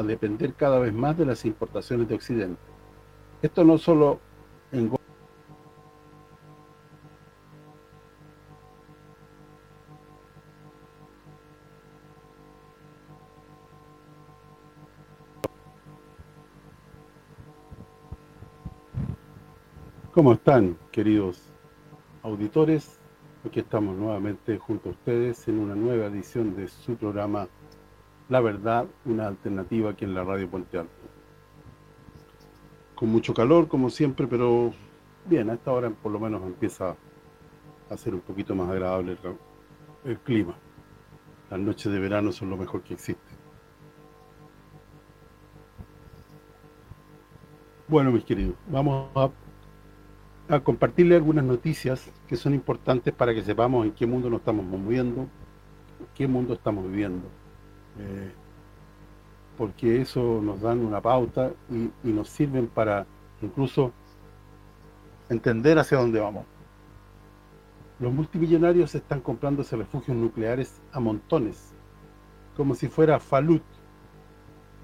a depender cada vez más de las importaciones de Occidente. Esto no solo en ¿Cómo están, queridos auditores? Aquí estamos nuevamente junto a ustedes en una nueva edición de su programa La Verdad, una alternativa aquí en la Radio Puente Alto. Con mucho calor, como siempre, pero bien, a esta hora por lo menos empieza a ser un poquito más agradable el, clima. Las noches de verano son lo mejor que existe. Bueno, mis queridos, vamos a a compartirle algunas noticias que son importantes para que sepamos en qué mundo nos estamos moviendo, en qué mundo estamos viviendo. Eh, porque eso nos dan una pauta y, nos sirven para incluso entender hacia dónde vamos. Los multimillonarios están comprándose refugios nucleares a montones, como si fuera Falut,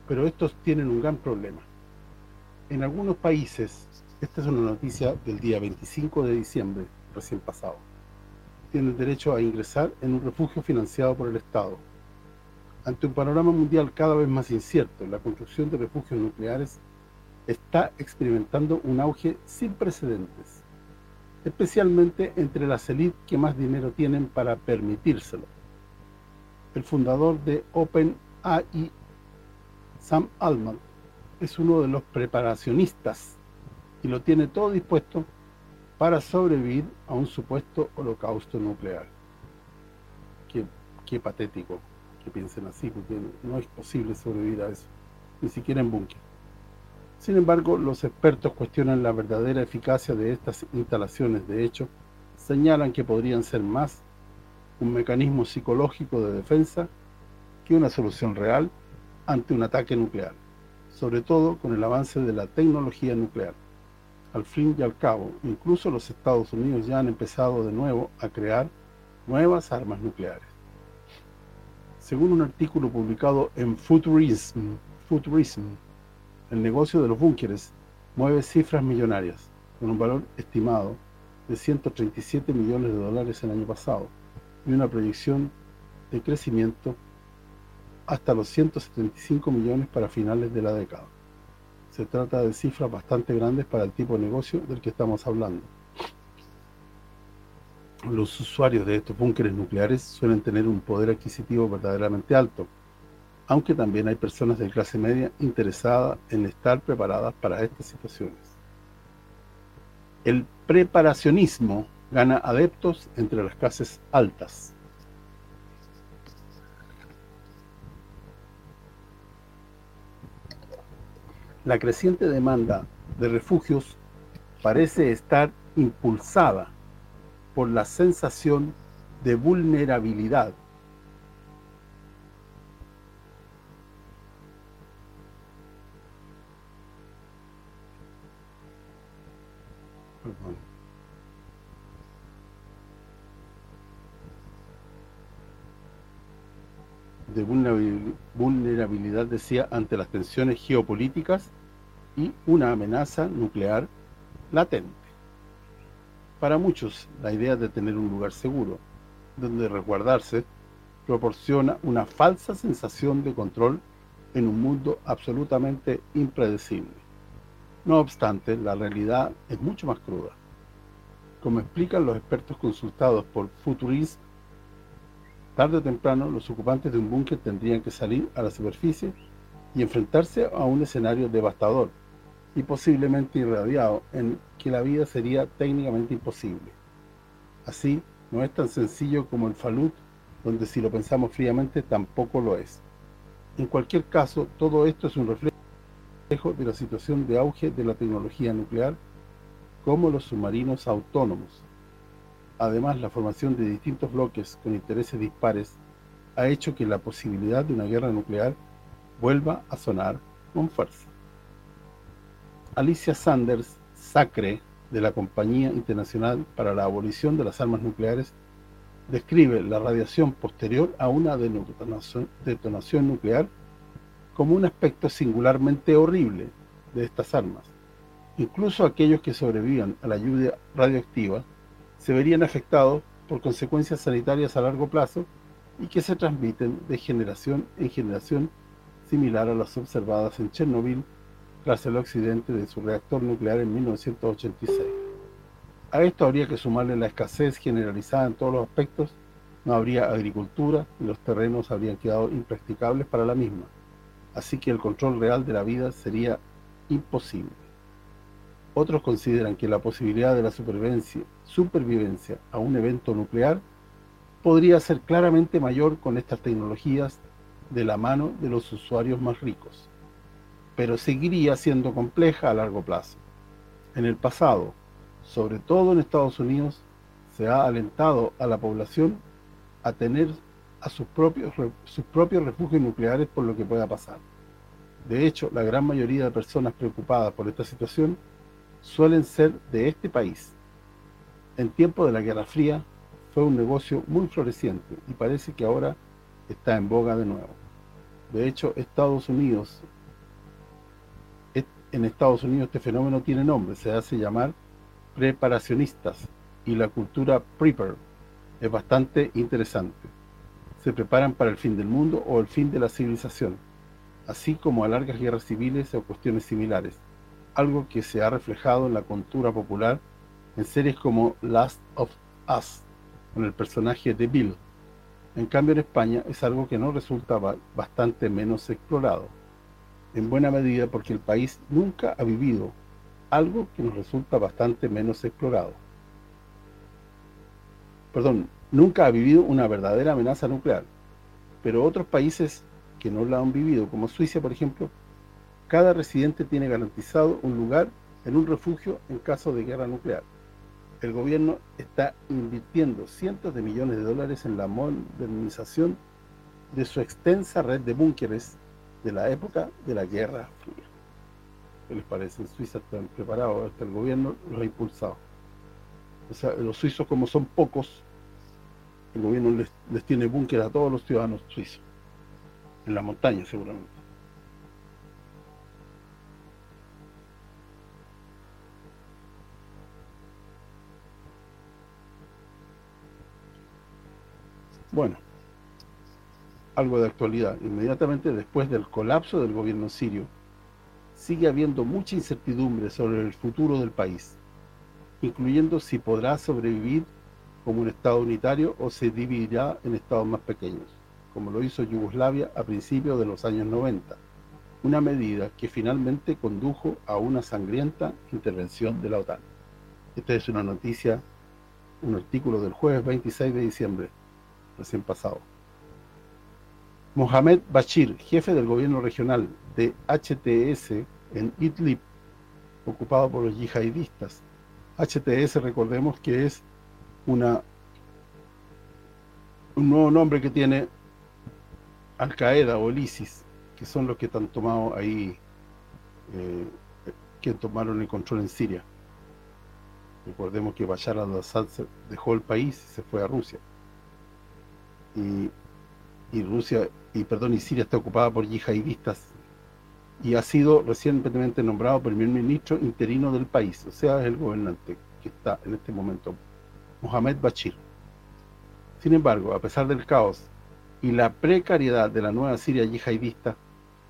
pero estos tienen un gran problema. En algunos países esta es una noticia del día 25 de diciembre, recién pasado. Tienen derecho a ingresar en un refugio financiado por el Estado. Ante un panorama mundial cada vez más incierto, la construcción de refugios nucleares está experimentando un auge sin precedentes, especialmente entre las élites que más dinero tienen para permitírselo. El fundador de OpenAI, Sam Altman, es uno de los preparacionistas y lo tiene todo dispuesto para sobrevivir a un supuesto holocausto nuclear. Qué, patético piensen así, porque no es posible sobrevivir a eso, ni siquiera en búnker. Sin embargo, los expertos cuestionan la verdadera eficacia de estas instalaciones. De hecho, señalan que podrían ser más un mecanismo psicológico de defensa que una solución real ante un ataque nuclear, sobre todo con el avance de la tecnología nuclear al fin y al cabo, incluso los Estados Unidos ya han empezado de nuevo a crear nuevas armas nucleares. Según un artículo publicado en Futurism, el negocio de los búnkeres mueve cifras millonarias, con un valor estimado de 137 millones de dólares el año pasado y una proyección de crecimiento hasta los 175 millones para finales de la década. Se trata de cifras bastante grandes para el tipo de negocio del que estamos hablando. Los usuarios de estos búnkeres nucleares suelen tener un poder adquisitivo verdaderamente alto, aunque también hay personas de clase media interesadas en estar preparadas para estas situaciones. El preparacionismo gana adeptos entre las clases altas. la creciente demanda de refugios parece estar impulsada por la sensación de vulnerabilidad de vulnerabilidad, decía, ante las tensiones geopolíticas y una amenaza nuclear latente. Para muchos, la idea de tener un lugar seguro, donde resguardarse, proporciona una falsa sensación de control en un mundo absolutamente impredecible. No obstante, la realidad es mucho más cruda. Como explican los expertos consultados por Futurism, Tarde o temprano, los ocupantes de un búnker tendrían que salir a la superficie y enfrentarse a un escenario devastador y posiblemente irradiado en que la vida sería técnicamente imposible. Así, no es tan sencillo como el Falut, donde si lo pensamos fríamente tampoco lo es. En cualquier caso, todo esto es un reflejo de la situación de auge de la tecnología nuclear como los submarinos autónomos, Además, la formación de distintos bloques con intereses dispares ha hecho que la posibilidad de una guerra nuclear vuelva a sonar con fuerza. Alicia Sanders Sacre, de la Compañía Internacional para la Abolición de las Armas Nucleares, describe la radiación posterior a una detonación nuclear como un aspecto singularmente horrible de estas armas. Incluso aquellos que sobrevivan a la lluvia radioactiva se verían afectados por consecuencias sanitarias a largo plazo y que se transmiten de generación en generación similar a las observadas en Chernobyl tras el accidente de su reactor nuclear en 1986. A esto habría que sumarle la escasez generalizada en todos los aspectos, no habría agricultura y los terrenos habrían quedado impracticables para la misma, así que el control real de la vida sería imposible. Otros consideran que la posibilidad de la supervivencia, supervivencia a un evento nuclear podría ser claramente mayor con estas tecnologías de la mano de los usuarios más ricos, pero seguiría siendo compleja a largo plazo. En el pasado, sobre todo en Estados Unidos, se ha alentado a la población a tener a sus propios sus propios refugios nucleares por lo que pueda pasar. De hecho, la gran mayoría de personas preocupadas por esta situación suelen ser de este país. En tiempo de la Guerra Fría fue un negocio muy floreciente y parece que ahora está en boga de nuevo. De hecho, Estados Unidos en Estados Unidos este fenómeno tiene nombre, se hace llamar preparacionistas y la cultura prepper es bastante interesante. Se preparan para el fin del mundo o el fin de la civilización, así como a largas guerras civiles o cuestiones similares, algo que se ha reflejado en la cultura popular en series como Last of Us, con el personaje de Bill, en cambio, en España es algo que no resulta bastante menos explorado, en buena medida porque el país nunca ha vivido algo que nos resulta bastante menos explorado. Perdón, nunca ha vivido una verdadera amenaza nuclear, pero otros países que no la han vivido, como Suiza, por ejemplo, cada residente tiene garantizado un lugar en un refugio en caso de guerra nuclear el gobierno está invirtiendo cientos de millones de dólares en la modernización de su extensa red de búnkeres de la época de la Guerra Fría. ¿Qué les parece? En Suiza están preparados, hasta el gobierno los ha impulsado. O sea, los suizos como son pocos, el gobierno les, les tiene búnker a todos los ciudadanos suizos. En la montaña seguramente. Bueno, algo de actualidad. Inmediatamente después del colapso del gobierno sirio, sigue habiendo mucha incertidumbre sobre el futuro del país, incluyendo si podrá sobrevivir como un Estado unitario o se dividirá en Estados más pequeños, como lo hizo Yugoslavia a principios de los años 90, una medida que finalmente condujo a una sangrienta intervención de la OTAN. Esta es una noticia, un artículo del jueves 26 de diciembre recién pasado. Mohamed Bashir, jefe del gobierno regional de HTS en Idlib, ocupado por los yihadistas. HTS, recordemos que es una un nuevo nombre que tiene Al-Qaeda o el ISIS, que son los que están tomado ahí, eh, que tomaron el control en Siria. Recordemos que Bashar al-Assad dejó el país y se fue a Rusia y, Rusia y perdón y Siria está ocupada por yihadistas y ha sido recientemente nombrado primer ministro interino del país, o sea, es el gobernante que está en este momento, Mohamed Bashir. Sin embargo, a pesar del caos y la precariedad de la nueva Siria yihadista,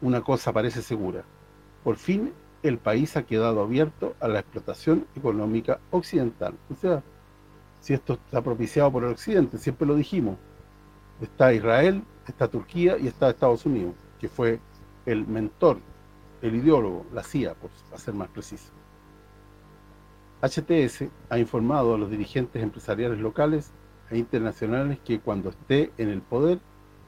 una cosa parece segura. Por fin el país ha quedado abierto a la explotación económica occidental. O sea, si esto está propiciado por el occidente, siempre lo dijimos, está Israel, está Turquía y está Estados Unidos, que fue el mentor, el ideólogo, la CIA, por ser más preciso. HTS ha informado a los dirigentes empresariales locales e internacionales que cuando esté en el poder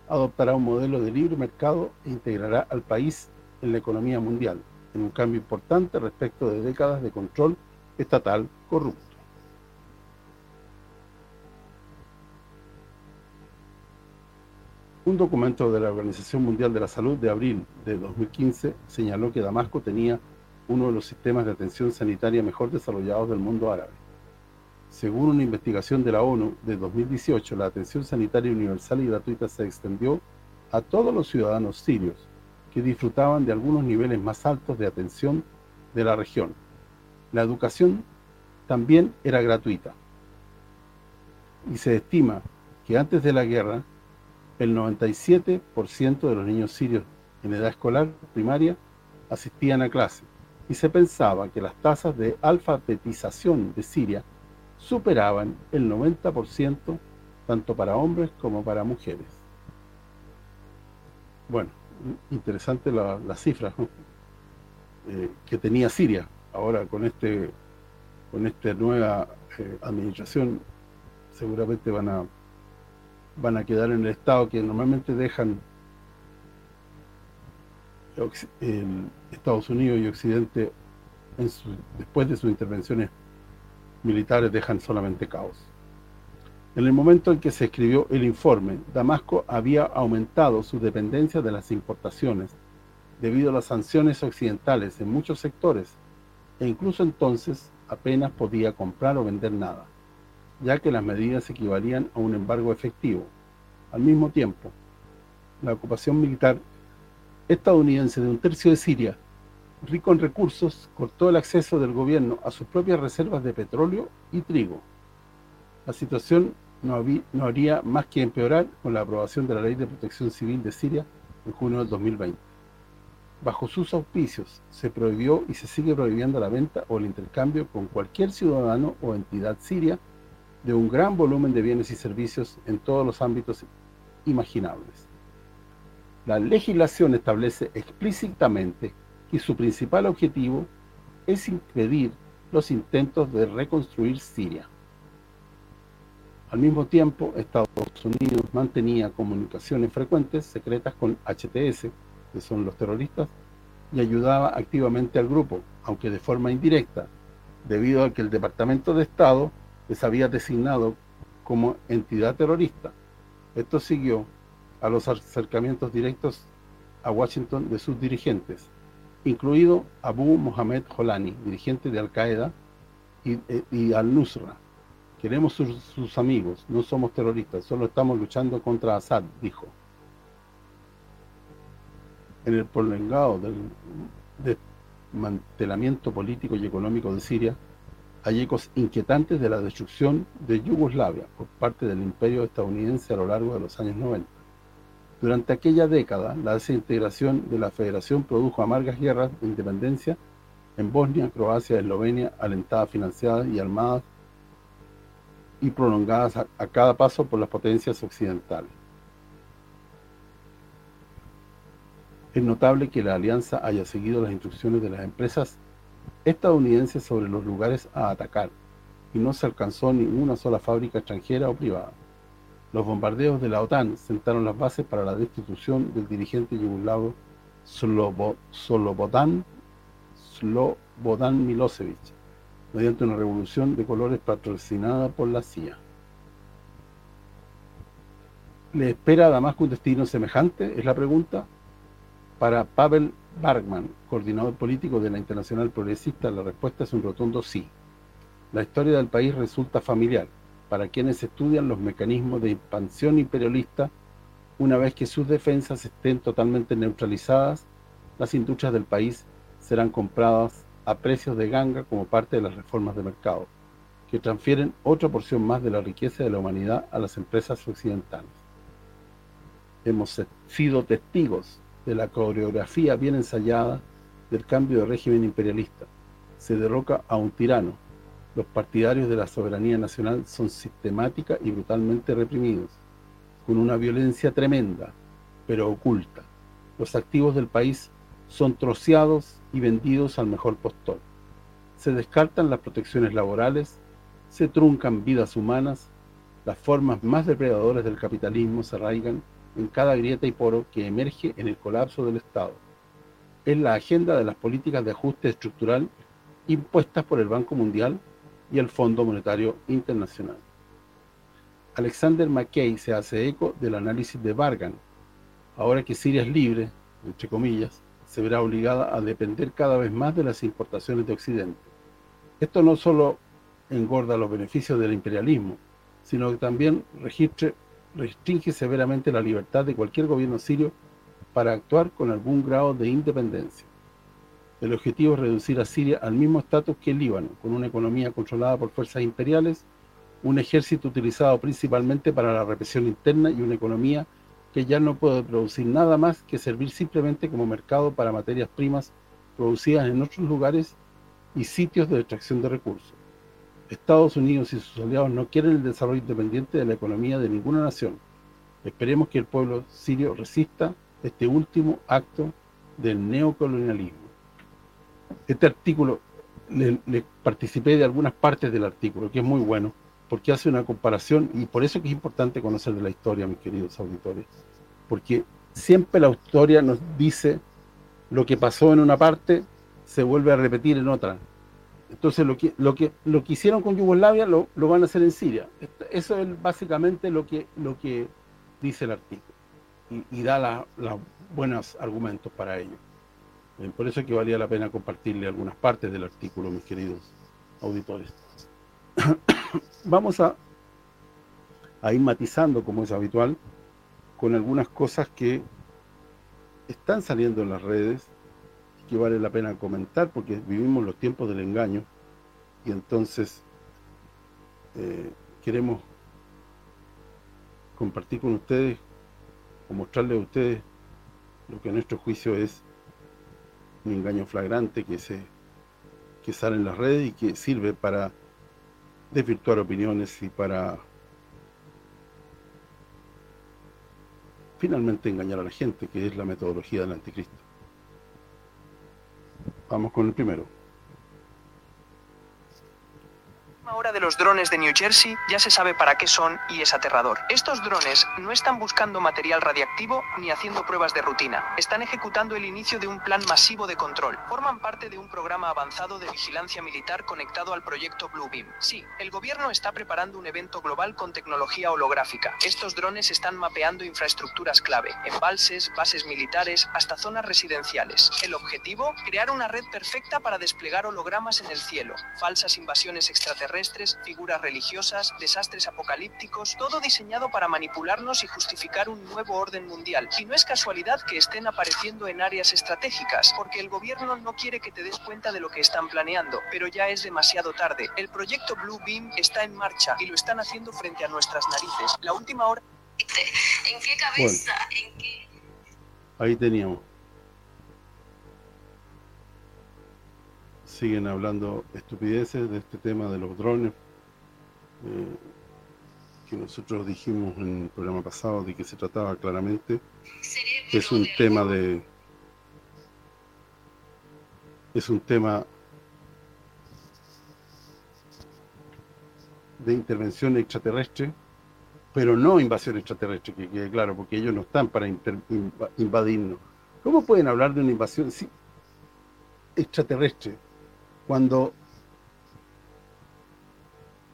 adoptará un modelo de libre mercado e integrará al país en la economía mundial, en un cambio importante respecto de décadas de control estatal corrupto. Un documento de la Organización Mundial de la Salud de abril de 2015 señaló que Damasco tenía uno de los sistemas de atención sanitaria mejor desarrollados del mundo árabe. Según una investigación de la ONU de 2018, la atención sanitaria universal y gratuita se extendió a todos los ciudadanos sirios, que disfrutaban de algunos niveles más altos de atención de la región. La educación también era gratuita. Y se estima que antes de la guerra, el 97% de los niños sirios en edad escolar primaria asistían a clase y se pensaba que las tasas de alfabetización de Siria superaban el 90% tanto para hombres como para mujeres. Bueno, interesante la, la cifra eh, que tenía Siria. Ahora con este con esta nueva eh, administración seguramente van a van a quedar en el estado que normalmente dejan Estados Unidos y Occidente después de sus intervenciones militares dejan solamente caos. En el momento en que se escribió el informe, Damasco había aumentado su dependencia de las importaciones debido a las sanciones occidentales en muchos sectores e incluso entonces apenas podía comprar o vender nada, ya que las medidas equivalían a un embargo efectivo. Al mismo tiempo, la ocupación militar estadounidense de un tercio de Siria, rico en recursos, cortó el acceso del gobierno a sus propias reservas de petróleo y trigo. La situación no, no haría más que empeorar con la aprobación de la Ley de Protección Civil de Siria en junio del 2020. Bajo sus auspicios se prohibió y se sigue prohibiendo la venta o el intercambio con cualquier ciudadano o entidad siria de un gran volumen de bienes y servicios en todos los ámbitos imaginables. La legislación establece explícitamente que su principal objetivo es impedir los intentos de reconstruir Siria. Al mismo tiempo, Estados Unidos mantenía comunicaciones frecuentes secretas con HTS, que son los terroristas, y ayudaba activamente al grupo, aunque de forma indirecta, debido a que el Departamento de Estado les había designado como entidad terrorista. Esto siguió a los acercamientos directos a Washington de sus dirigentes, incluido Abu Mohamed Holani, dirigente de Al-Qaeda y, y Al-Nusra. Queremos sus, sus amigos, no somos terroristas, solo estamos luchando contra Assad, dijo en el prolongado del desmantelamiento político y económico de Siria, hay ecos inquietantes de la destrucción de Yugoslavia por parte del imperio estadounidense a lo largo de los años 90. Durante aquella década, la desintegración de la federación produjo amargas guerras de independencia en Bosnia, Croacia, Eslovenia, alentadas, financiadas y armadas y prolongadas a cada paso por las potencias occidentales. Es notable que la alianza haya seguido las instrucciones de las empresas estadounidenses sobre los lugares a atacar y no se alcanzó ninguna sola fábrica extranjera o privada. Los bombardeos de la OTAN sentaron las bases para la destitución del dirigente yugoslavo Slobodan, Slobodan Milosevic mediante una revolución de colores patrocinada por la CIA. ¿Le espera a Damasco un destino semejante? Es la pregunta. Para Pavel Bergman, coordinador político de la Internacional Progresista, la respuesta es un rotundo sí. La historia del país resulta familiar para quienes estudian los mecanismos de expansión imperialista una vez que sus defensas estén totalmente neutralizadas, las industrias del país serán compradas a precios de ganga como parte de las reformas de mercado, que transfieren otra porción más de la riqueza de la humanidad a las empresas occidentales. Hemos sido testigos de la coreografía bien ensayada del cambio de régimen imperialista. Se derroca a un tirano. Los partidarios de la soberanía nacional son sistemática y brutalmente reprimidos, con una violencia tremenda, pero oculta. Los activos del país son troceados y vendidos al mejor postor. Se descartan las protecciones laborales, se truncan vidas humanas, las formas más depredadoras del capitalismo se arraigan en cada grieta y poro que emerge en el colapso del Estado. Es la agenda de las políticas de ajuste estructural impuestas por el Banco Mundial y el Fondo Monetario Internacional. Alexander McKay se hace eco del análisis de Bargan. Ahora que Siria es libre, entre comillas, se verá obligada a depender cada vez más de las importaciones de Occidente. Esto no solo engorda los beneficios del imperialismo, sino que también registre restringe severamente la libertad de cualquier gobierno sirio para actuar con algún grado de independencia. El objetivo es reducir a Siria al mismo estatus que el Líbano, con una economía controlada por fuerzas imperiales, un ejército utilizado principalmente para la represión interna y una economía que ya no puede producir nada más que servir simplemente como mercado para materias primas producidas en otros lugares y sitios de extracción de recursos. Estados Unidos y sus aliados no quieren el desarrollo independiente de la economía de ninguna nación. Esperemos que el pueblo sirio resista este último acto del neocolonialismo. Este artículo, le, participé de algunas partes del artículo, que es muy bueno, porque hace una comparación, y por eso es importante conocer de la historia, mis queridos auditores, porque siempre la historia nos dice lo que pasó en una parte, se vuelve a repetir en otra. Entonces lo que lo que lo que hicieron con Yugoslavia lo, lo van a hacer en Siria. Eso es básicamente lo que lo que dice el artículo y, da los buenos argumentos para ello. Eh, por eso es que valía la pena compartirle algunas partes del artículo, mis queridos auditores. Vamos a, a ir matizando, como es habitual, con algunas cosas que están saliendo en las redes que vale la pena comentar porque vivimos los tiempos del engaño y entonces eh, queremos compartir con ustedes o mostrarles a ustedes lo que a nuestro juicio es un engaño flagrante que se que sale en las redes y que sirve para desvirtuar opiniones y para finalmente engañar a la gente, que es la metodología del anticristo. Vamos con el primero. Ahora de los drones de New Jersey ya se sabe para qué son y es aterrador. Estos drones no están buscando material radiactivo ni haciendo pruebas de rutina. Están ejecutando el inicio de un plan masivo de control. Forman parte de un programa avanzado de vigilancia militar conectado al proyecto Bluebeam. Sí, el gobierno está preparando un evento global con tecnología holográfica. Estos drones están mapeando infraestructuras clave, embalses, bases militares, hasta zonas residenciales. El objetivo, crear una red perfecta para desplegar hologramas en el cielo, falsas invasiones extraterrestres figuras religiosas, desastres apocalípticos, todo diseñado para manipularnos y justificar un nuevo orden mundial. Y no es casualidad que estén apareciendo en áreas estratégicas, porque el gobierno no quiere que te des cuenta de lo que están planeando, pero ya es demasiado tarde. El proyecto Blue Beam está en marcha y lo están haciendo frente a nuestras narices. La última hora... ¿En qué cabeza? ¿En qué? Ahí teníamos. Siguen hablando estupideces de este tema de los drones eh, que nosotros dijimos en el programa pasado de que se trataba claramente es un tema de es un tema de intervención extraterrestre pero no invasión extraterrestre, que quede claro, porque ellos no están para invadirnos. ¿Cómo pueden hablar de una invasión extraterrestre? Cuando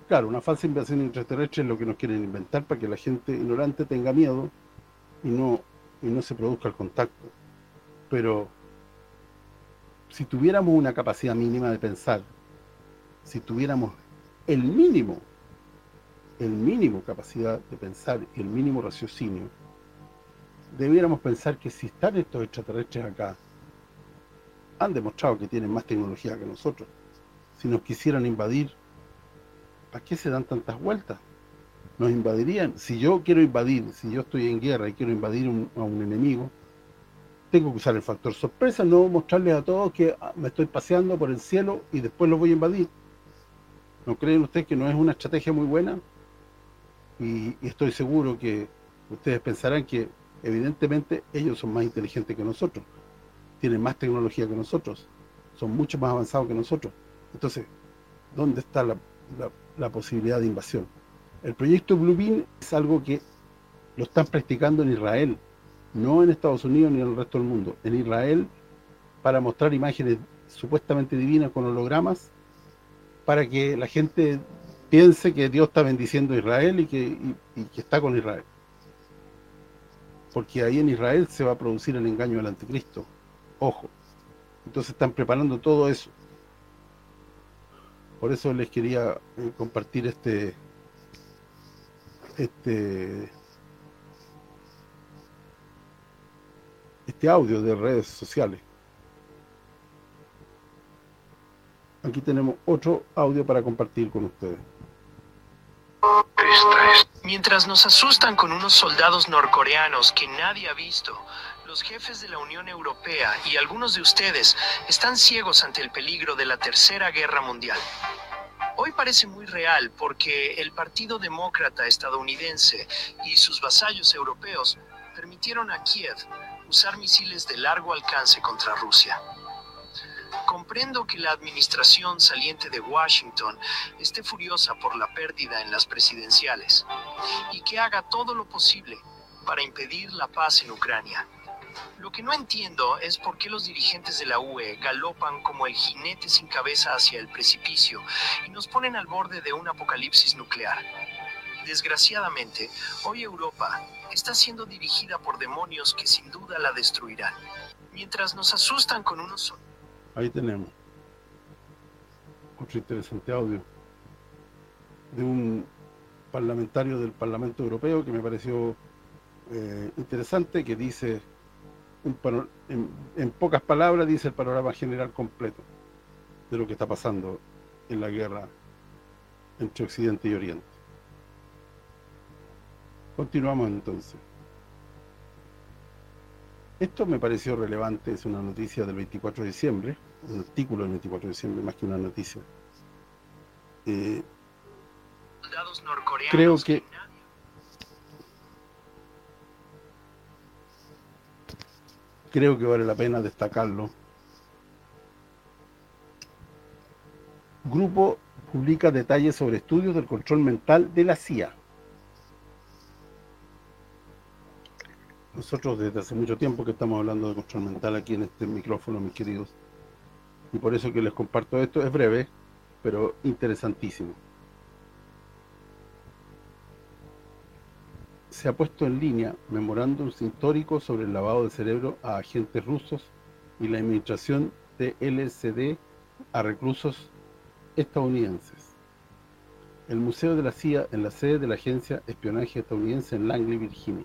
claro, una falsa invasión extraterrestre es lo que nos quieren inventar para que la gente ignorante tenga miedo y no y no se produzca el contacto. Pero si tuviéramos una capacidad mínima de pensar, si tuviéramos el mínimo el mínimo capacidad de pensar y el mínimo raciocinio, debiéramos pensar que si están estos extraterrestres acá, han demostrado que tienen más tecnología que nosotros. Si nos quisieran invadir, ¿para qué se dan tantas vueltas? Nos invadirían. Si yo quiero invadir, si yo estoy en guerra y quiero invadir a un enemigo, tengo que usar el factor sorpresa, no mostrarles a todos que ah, me estoy paseando por el cielo y después los voy a invadir. ¿No creen ustedes que no es una estrategia muy buena? y estoy seguro que ustedes pensarán que evidentemente ellos son más inteligentes que nosotros tienen más tecnología que nosotros, son mucho más avanzados que nosotros. Entonces, ¿dónde está la, posibilidad de invasión? El proyecto Bluebeam es algo que lo están practicando en Israel, no en Estados Unidos ni en el resto del mundo. En Israel, para mostrar imágenes supuestamente divinas con hologramas, para que la gente piense que Dios está bendiciendo a Israel y que, está con Israel. Porque ahí en Israel se va a producir el engaño del anticristo. Ojo. Entonces están preparando todo eso. Por eso les quería eh, compartir este este este audio de redes sociales. Aquí tenemos otro audio para compartir con ustedes. Mientras nos asustan con unos soldados norcoreanos que nadie ha visto, los jefes de la Unión Europea y algunos de ustedes están ciegos ante el peligro de la Tercera Guerra Mundial. Hoy parece muy real porque el Partido Demócrata estadounidense y sus vasallos europeos permitieron a Kiev usar misiles de largo alcance contra Rusia. Comprendo que la administración saliente de Washington esté furiosa por la pérdida en las presidenciales y que haga todo lo posible para impedir la paz en Ucrania. Lo que no entiendo es por qué los dirigentes de la UE galopan como el jinete sin cabeza hacia el precipicio y nos ponen al borde de un apocalipsis nuclear. Desgraciadamente, hoy Europa está siendo dirigida por demonios que sin duda la destruirán. Mientras nos asustan con unos... Ahí tenemos otro interesante audio de un parlamentario del Parlamento Europeo que me pareció eh, interesante, que dice, en pocas palabras, dice el panorama general completo de lo que está pasando en la guerra entre Occidente y Oriente. Continuamos entonces. Esto me pareció relevante, es una noticia del 24 de diciembre, un artículo del 24 de diciembre, más que una noticia. Eh, creo que creo que vale la pena destacarlo. Grupo publica detalles sobre estudios del control mental de la CIA. Nosotros desde hace mucho tiempo que estamos hablando de control mental aquí en este micrófono, mis queridos. Y por eso que les comparto esto, es breve, pero interesantísimo. Se ha puesto en línea memorándums históricos sobre el lavado de cerebro a agentes rusos y la administración de LSD a reclusos estadounidenses. El Museo de la CIA en la sede de la Agencia Espionaje Estadounidense en Langley, Virginia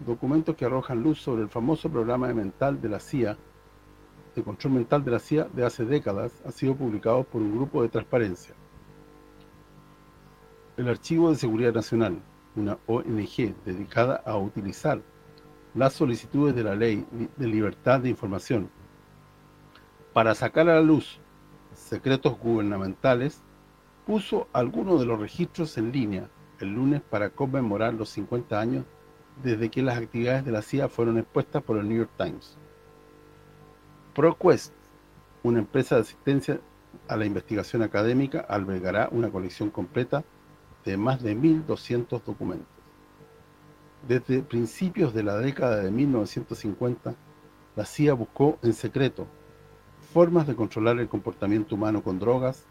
documentos que arrojan luz sobre el famoso programa de mental de la CIA, de control mental de la CIA de hace décadas, ha sido publicado por un grupo de transparencia. El Archivo de Seguridad Nacional, una ONG dedicada a utilizar las solicitudes de la Ley de Libertad de Información para sacar a la luz secretos gubernamentales, puso algunos de los registros en línea el lunes para conmemorar los 50 años desde que las actividades de la CIA fueron expuestas por el New York Times. ProQuest, una empresa de asistencia a la investigación académica, albergará una colección completa más de 1.200 documentos. Desde principios de la década de 1950, la CIA buscó en secreto formas de controlar el comportamiento humano con drogas,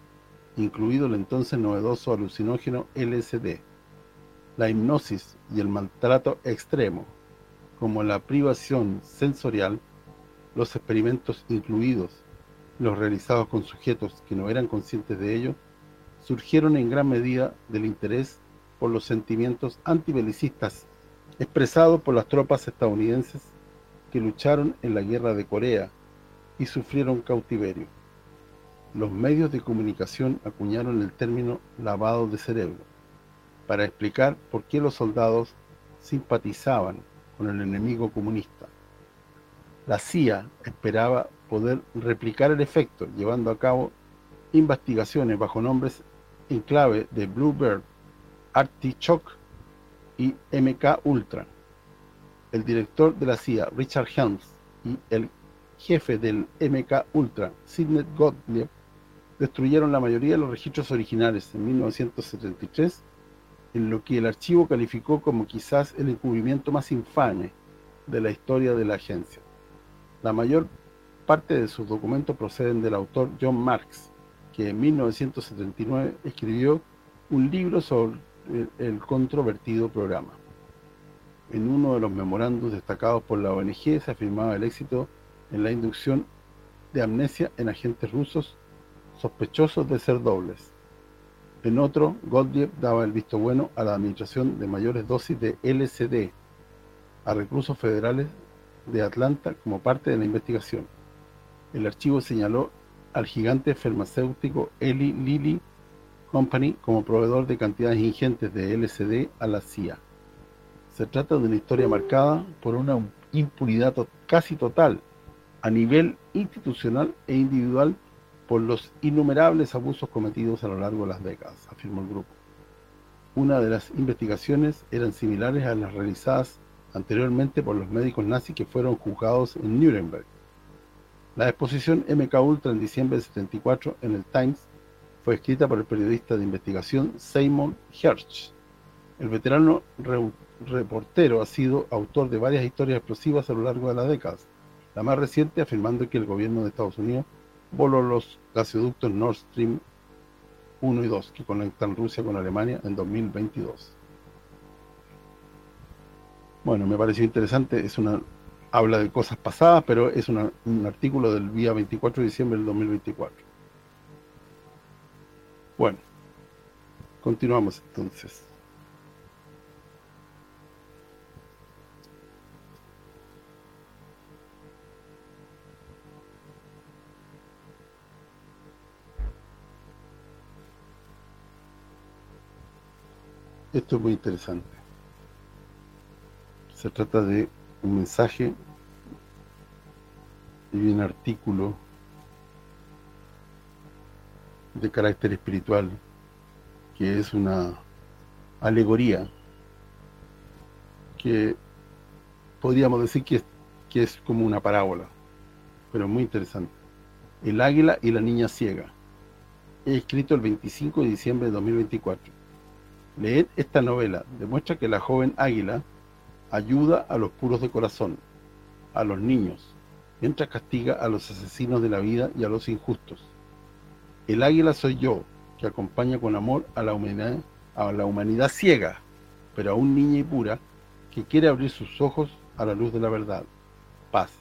incluido el entonces novedoso alucinógeno LSD, la hipnosis y el maltrato extremo, como la privación sensorial, los experimentos incluidos, los realizados con sujetos que no eran conscientes de ello, surgieron en gran medida del interés por los sentimientos antibelicistas expresados por las tropas estadounidenses que lucharon en la guerra de Corea y sufrieron cautiverio. Los medios de comunicación acuñaron el término lavado de cerebro para explicar por qué los soldados simpatizaban con el enemigo comunista. La CIA esperaba poder replicar el efecto, llevando a cabo investigaciones bajo nombres en clave de Bluebird, Artichoke y MK Ultra. El director de la CIA, Richard Helms, y el jefe del MK Ultra, Sidney Gottlieb, destruyeron la mayoría de los registros originales en 1973 en lo que el archivo calificó como quizás el encubrimiento más infame de la historia de la agencia. La mayor parte de sus documentos proceden del autor John Marks, que en 1979 escribió un libro sobre el controvertido programa. En uno de los memorandos destacados por la ONG se afirmaba el éxito en la inducción de amnesia en agentes rusos sospechosos de ser dobles. En otro, Gottlieb daba el visto bueno a la administración de mayores dosis de LSD a reclusos federales de Atlanta como parte de la investigación. El archivo señaló al gigante farmacéutico Eli Lilly Company como proveedor de cantidades ingentes de LSD a la CIA. Se trata de una historia marcada por una impunidad casi total a nivel institucional e individual por los innumerables abusos cometidos a lo largo de las décadas, afirmó el grupo. Una de las investigaciones eran similares a las realizadas anteriormente por los médicos nazis que fueron juzgados en Nuremberg. La exposición MK Ultra en diciembre de 74 en el Times fue escrita por el periodista de investigación Simon Hirsch. El veterano reportero ha sido autor de varias historias explosivas a lo largo de las décadas, la más reciente afirmando que el gobierno de Estados Unidos voló los gasoductos Nord Stream 1 y 2 que conectan Rusia con Alemania en 2022. Bueno, me pareció interesante, es una habla de cosas pasadas, pero es un artículo del día 24 de diciembre del 2024. Bueno, continuamos entonces. Esto es muy interesante. Se trata de un mensaje y un artículo de carácter espiritual que es una alegoría que podríamos decir que es, que es como una parábola pero muy interesante. El águila y la niña ciega. He escrito el 25 de diciembre de 2024 leed esta novela. Demuestra que la joven águila ayuda a los puros de corazón a los niños mientras castiga a los asesinos de la vida y a los injustos el águila soy yo, que acompaña con amor a la humanidad, a la humanidad ciega, pero aún niña y pura, que quiere abrir sus ojos a la luz de la verdad. Paz.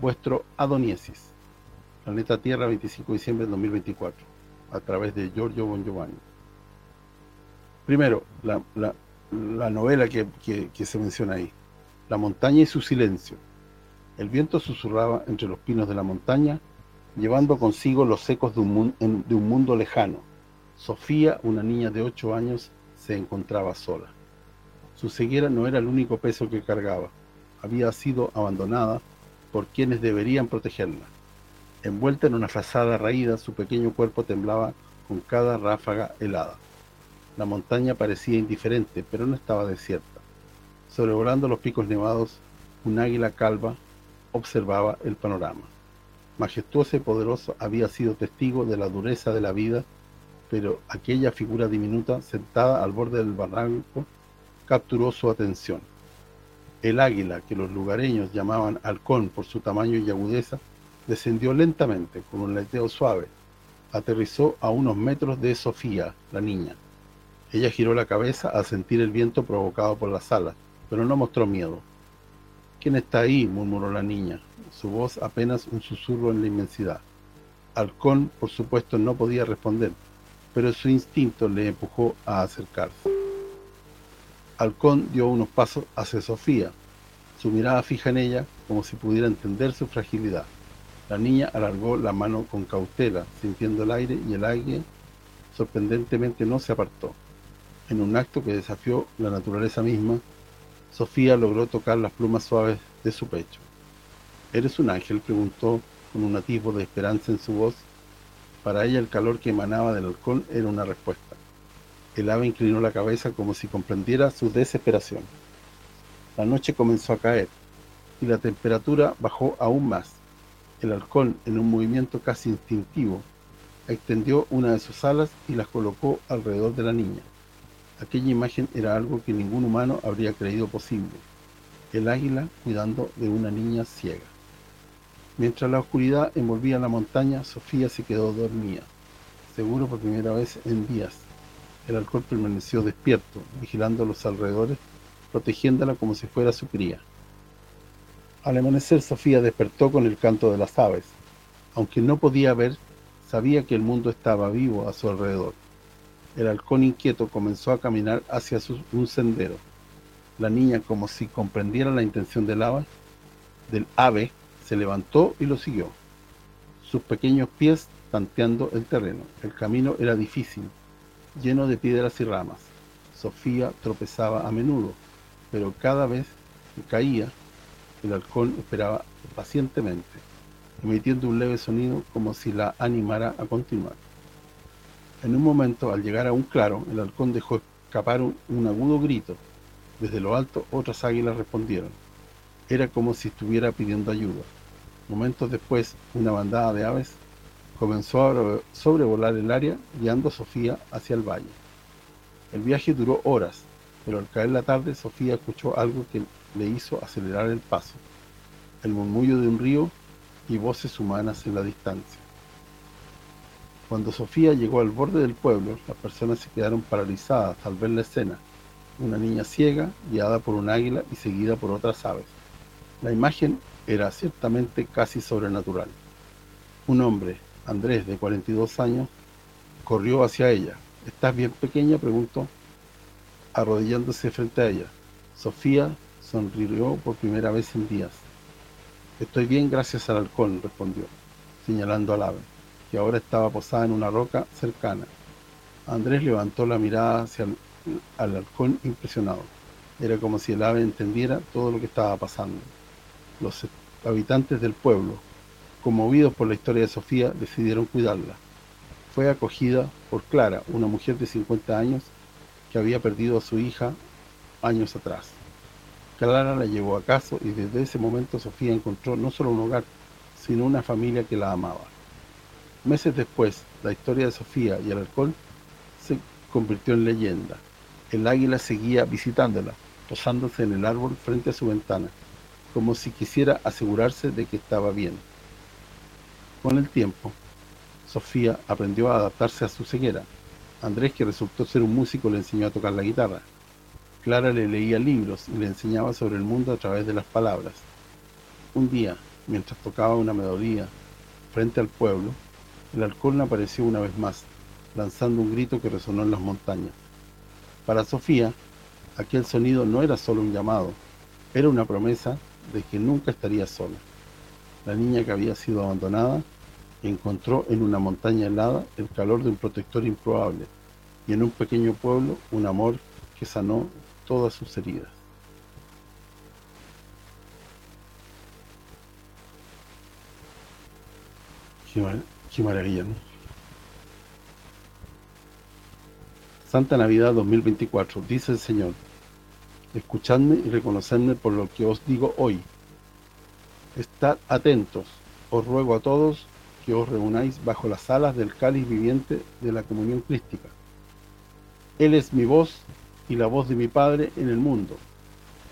Vuestro Adoniesis. Planeta Tierra, 25 de diciembre de 2024. A través de Giorgio Bon Giovanni. Primero, la, novela que, que se menciona ahí. La montaña y su silencio. El viento susurraba entre los pinos de la montaña llevando consigo los ecos de un, de un mundo lejano. Sofía, una niña de ocho años, se encontraba sola. Su ceguera no era el único peso que cargaba. Había sido abandonada por quienes deberían protegerla. Envuelta en una frazada raída, su pequeño cuerpo temblaba con cada ráfaga helada. La montaña parecía indiferente, pero no estaba desierta. Sobrevolando los picos nevados, un águila calva observaba el panorama majestuoso y poderoso, había sido testigo de la dureza de la vida, pero aquella figura diminuta, sentada al borde del barranco, capturó su atención. El águila, que los lugareños llamaban halcón por su tamaño y agudeza, descendió lentamente, con un leteo suave. Aterrizó a unos metros de Sofía, la niña. Ella giró la cabeza al sentir el viento provocado por las alas, pero no mostró miedo. ¿Quién está ahí? murmuró la niña su voz apenas un susurro en la inmensidad. Halcón, por supuesto, no podía responder, pero su instinto le empujó a acercarse. Halcón dio unos pasos hacia Sofía, su mirada fija en ella, como si pudiera entender su fragilidad. La niña alargó la mano con cautela, sintiendo el aire, y el aire, sorprendentemente, no se apartó. En un acto que desafió la naturaleza misma, Sofía logró tocar las plumas suaves de su pecho. ¿Eres un ángel? preguntó con un atisbo de esperanza en su voz. Para ella el calor que emanaba del halcón era una respuesta. El ave inclinó la cabeza como si comprendiera su desesperación. La noche comenzó a caer y la temperatura bajó aún más. El halcón, en un movimiento casi instintivo, extendió una de sus alas y las colocó alrededor de la niña. Aquella imagen era algo que ningún humano habría creído posible. El águila cuidando de una niña ciega. Mientras la oscuridad envolvía la montaña, Sofía se quedó dormida, seguro por primera vez en días. El alcohol permaneció despierto, vigilando los alrededores, protegiéndola como si fuera su cría. Al amanecer, Sofía despertó con el canto de las aves. Aunque no podía ver, sabía que el mundo estaba vivo a su alrededor. El halcón inquieto comenzó a caminar hacia un sendero. La niña, como si comprendiera la intención del ave, del ave se levantó y lo siguió. Sus pequeños pies tanteando el terreno. El camino era difícil, lleno de piedras y ramas. Sofía tropezaba a menudo, pero cada vez que caía, el halcón esperaba pacientemente, emitiendo un leve sonido como si la animara a continuar. En un momento, al llegar a un claro, el halcón dejó escapar un, agudo grito. Desde lo alto, otras águilas respondieron. Era como si estuviera pidiendo ayuda. Momentos después, una bandada de aves comenzó a sobrevolar el área, guiando a Sofía hacia el valle. El viaje duró horas, pero al caer la tarde, Sofía escuchó algo que le hizo acelerar el paso. El murmullo de un río y voces humanas en la distancia. Cuando Sofía llegó al borde del pueblo, las personas se quedaron paralizadas al ver la escena. Una niña ciega, guiada por un águila y seguida por otras aves. La imagen era ciertamente casi sobrenatural. Un hombre, Andrés, de 42 años, corrió hacia ella. ¿Estás bien pequeña?, preguntó, arrodillándose frente a ella. Sofía sonrió por primera vez en días. Estoy bien gracias al halcón, respondió, señalando al ave que ahora estaba posada en una roca cercana. Andrés levantó la mirada hacia el al halcón impresionado. Era como si el ave entendiera todo lo que estaba pasando. Los habitantes del pueblo, conmovidos por la historia de Sofía, decidieron cuidarla. Fue acogida por Clara, una mujer de 50 años que había perdido a su hija años atrás. Clara la llevó a casa y desde ese momento Sofía encontró no solo un hogar, sino una familia que la amaba. Meses después, la historia de Sofía y el halcón se convirtió en leyenda. El águila seguía visitándola, posándose en el árbol frente a su ventana, como si quisiera asegurarse de que estaba bien. Con el tiempo, Sofía aprendió a adaptarse a su ceguera. Andrés, que resultó ser un músico, le enseñó a tocar la guitarra. Clara le leía libros y le enseñaba sobre el mundo a través de las palabras. Un día, mientras tocaba una melodía frente al pueblo, el halcón apareció una vez más, lanzando un grito que resonó en las montañas. Para Sofía, aquel sonido no era solo un llamado, era una promesa de que nunca estaría sola. La niña que había sido abandonada encontró en una montaña helada el calor de un protector improbable y en un pequeño pueblo un amor que sanó todas sus heridas. Santa Navidad 2024, dice el Señor, escuchadme y reconocedme por lo que os digo hoy. Estad atentos, os ruego a todos que os reunáis bajo las alas del cáliz viviente de la comunión crística. Él es mi voz y la voz de mi Padre en el mundo,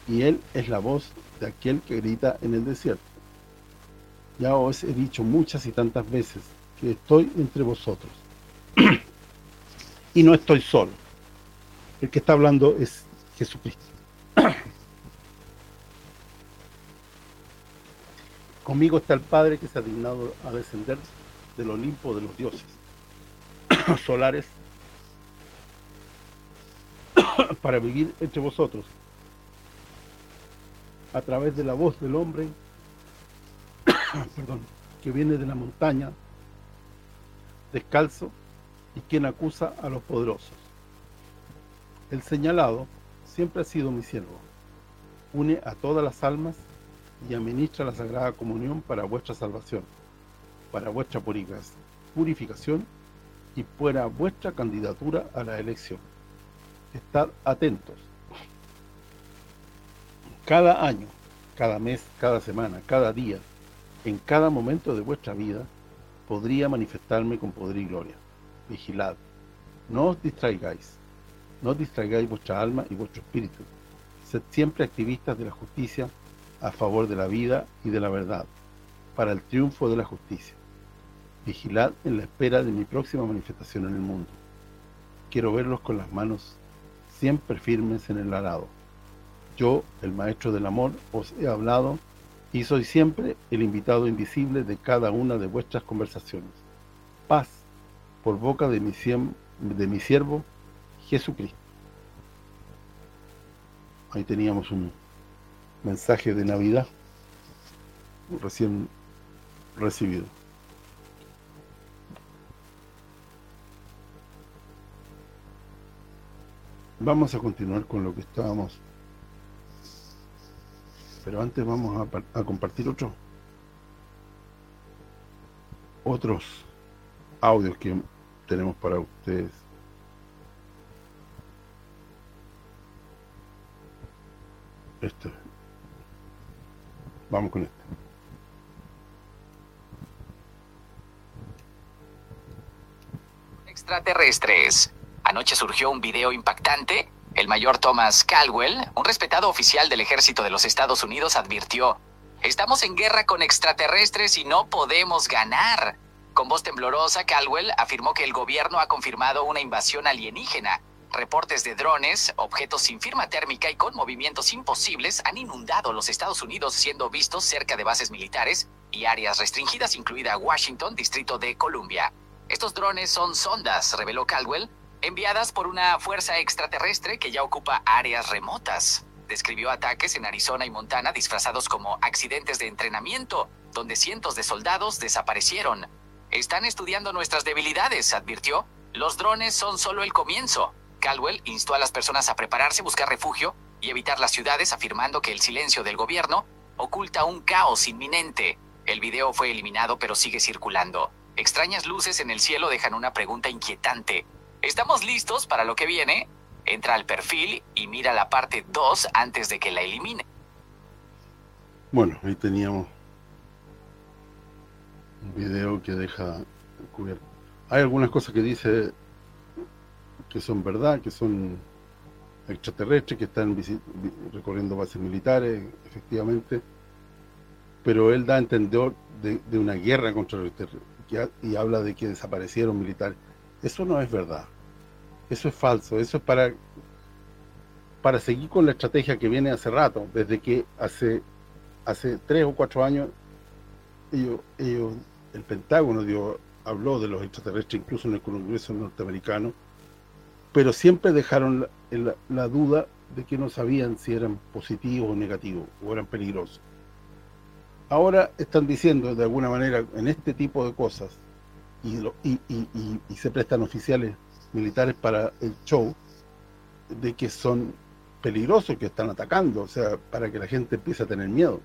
y Él es la voz de aquel que grita en el desierto. Ya os he dicho muchas y tantas veces, que estoy entre vosotros. y no estoy solo. El que está hablando es Jesucristo. Conmigo está el Padre que se ha dignado a descender del Olimpo de los dioses solares para vivir entre vosotros a través de la voz del hombre perdón, que viene de la montaña descalzo y quien acusa a los poderosos. El señalado siempre ha sido mi siervo. Une a todas las almas y administra la Sagrada Comunión para vuestra salvación, para vuestra purificación y para vuestra candidatura a la elección. Estad atentos. Cada año, cada mes, cada semana, cada día, en cada momento de vuestra vida, podría manifestarme con poder y gloria. Vigilad, no os distraigáis, no distraigáis vuestra alma y vuestro espíritu. Sed siempre activistas de la justicia a favor de la vida y de la verdad, para el triunfo de la justicia. Vigilad en la espera de mi próxima manifestación en el mundo. Quiero verlos con las manos siempre firmes en el arado. Yo, el Maestro del Amor, os he hablado y soy siempre el invitado invisible de cada una de vuestras conversaciones. Paz por boca de mi, siervo Jesucristo. Ahí teníamos un mensaje de Navidad recién recibido. Vamos a continuar con lo que estábamos. Pero antes vamos a, a compartir otro otros audios que tenemos para ustedes. Este. Vamos con este. Extraterrestres. Anoche surgió un video impactante. El mayor Thomas Caldwell, un respetado oficial del ejército de los Estados Unidos, advirtió, Estamos en guerra con extraterrestres y no podemos ganar. Con voz temblorosa, Caldwell afirmó que el gobierno ha confirmado una invasión alienígena Reportes de drones, objetos sin firma térmica y con movimientos imposibles han inundado los Estados Unidos siendo vistos cerca de bases militares y áreas restringidas incluida Washington, Distrito de Columbia. Estos drones son sondas, reveló Caldwell, enviadas por una fuerza extraterrestre que ya ocupa áreas remotas. Describió ataques en Arizona y Montana disfrazados como accidentes de entrenamiento, donde cientos de soldados desaparecieron. Están estudiando nuestras debilidades, advirtió. Los drones son solo el comienzo. Caldwell instó a las personas a prepararse, buscar refugio y evitar las ciudades, afirmando que el silencio del gobierno oculta un caos inminente. El video fue eliminado pero sigue circulando. Extrañas luces en el cielo dejan una pregunta inquietante. ¿Estamos listos para lo que viene? Entra al perfil y mira la parte 2 antes de que la elimine. Bueno, ahí teníamos un video que deja cubierto. Hay algunas cosas que dice que son verdad, que son extraterrestres, que están recorriendo bases militares, efectivamente, pero él da a entender de, una guerra contra los y habla de que desaparecieron militares. Eso no es verdad. Eso es falso. Eso es para para seguir con la estrategia que viene hace rato, desde que hace hace tres o cuatro años ellos, ellos el Pentágono dio, habló de los extraterrestres incluso en el Congreso norteamericano pero siempre dejaron la, duda de que no sabían si eran positivos o negativos, o eran peligrosos. Ahora están diciendo de alguna manera en este tipo de cosas, y, y, se prestan oficiales militares para el show, de que son peligrosos, que están atacando, o sea, para que la gente empiece a tener miedo.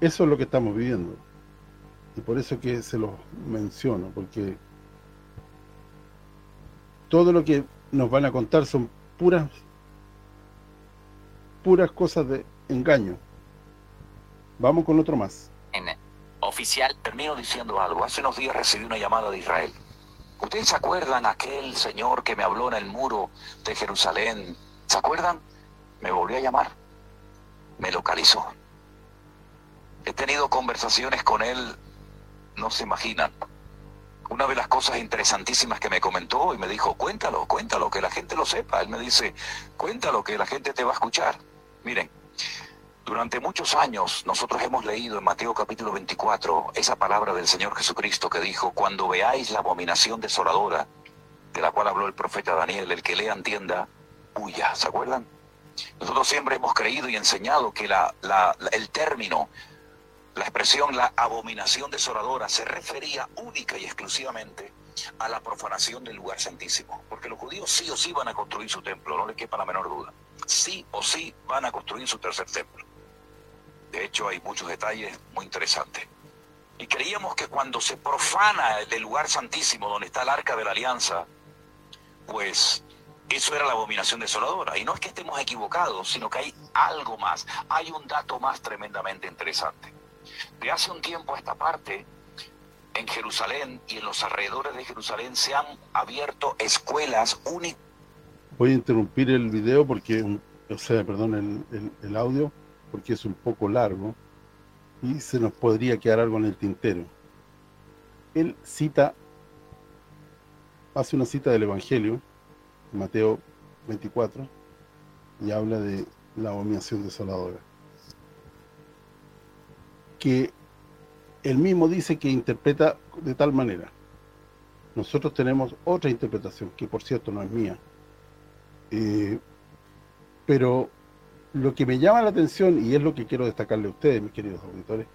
Eso es lo que estamos viviendo. Y por eso que se los menciono, porque todo lo que nos van a contar son puras puras cosas de engaño. Vamos con otro más. Oficial, termino diciendo algo. Hace unos días recibí una llamada de Israel. ¿Ustedes se acuerdan aquel señor que me habló en el muro de Jerusalén? ¿Se acuerdan? Me volvió a llamar. Me localizó. He tenido conversaciones con él, no se imaginan una de las cosas interesantísimas que me comentó y me dijo, cuéntalo, cuéntalo, que la gente lo sepa. Él me dice, cuéntalo, que la gente te va a escuchar. Miren, durante muchos años nosotros hemos leído en Mateo capítulo 24 esa palabra del Señor Jesucristo que dijo, cuando veáis la abominación desoladora, de la cual habló el profeta Daniel, el que lea entienda, huya, ¿se acuerdan? Nosotros siempre hemos creído y enseñado que la, el término la expresión la abominación desoladora se refería única y exclusivamente a la profanación del lugar santísimo, porque los judíos sí o sí van a construir su templo, no les quepa la menor duda. Sí o sí van a construir su tercer templo. De hecho, hay muchos detalles muy interesantes. Y creíamos que cuando se profana el lugar santísimo donde está el arca de la alianza, pues eso era la abominación desoladora. Y no es que estemos equivocados, sino que hay algo más. Hay un dato más tremendamente interesante. De hace un tiempo a esta parte, en Jerusalén y en los alrededores de Jerusalén se han abierto escuelas únicas. Voy a interrumpir el video porque, o sea, perdón, el, el, audio, porque es un poco largo y se nos podría quedar algo en el tintero. Él cita, hace una cita del Evangelio, Mateo 24, y habla de la abominación desoladora que él mismo dice que interpreta de tal manera. Nosotros tenemos otra interpretación, que por cierto no es mía. Eh, pero lo que me llama la atención, y es lo que quiero destacarle a ustedes, mis queridos auditores,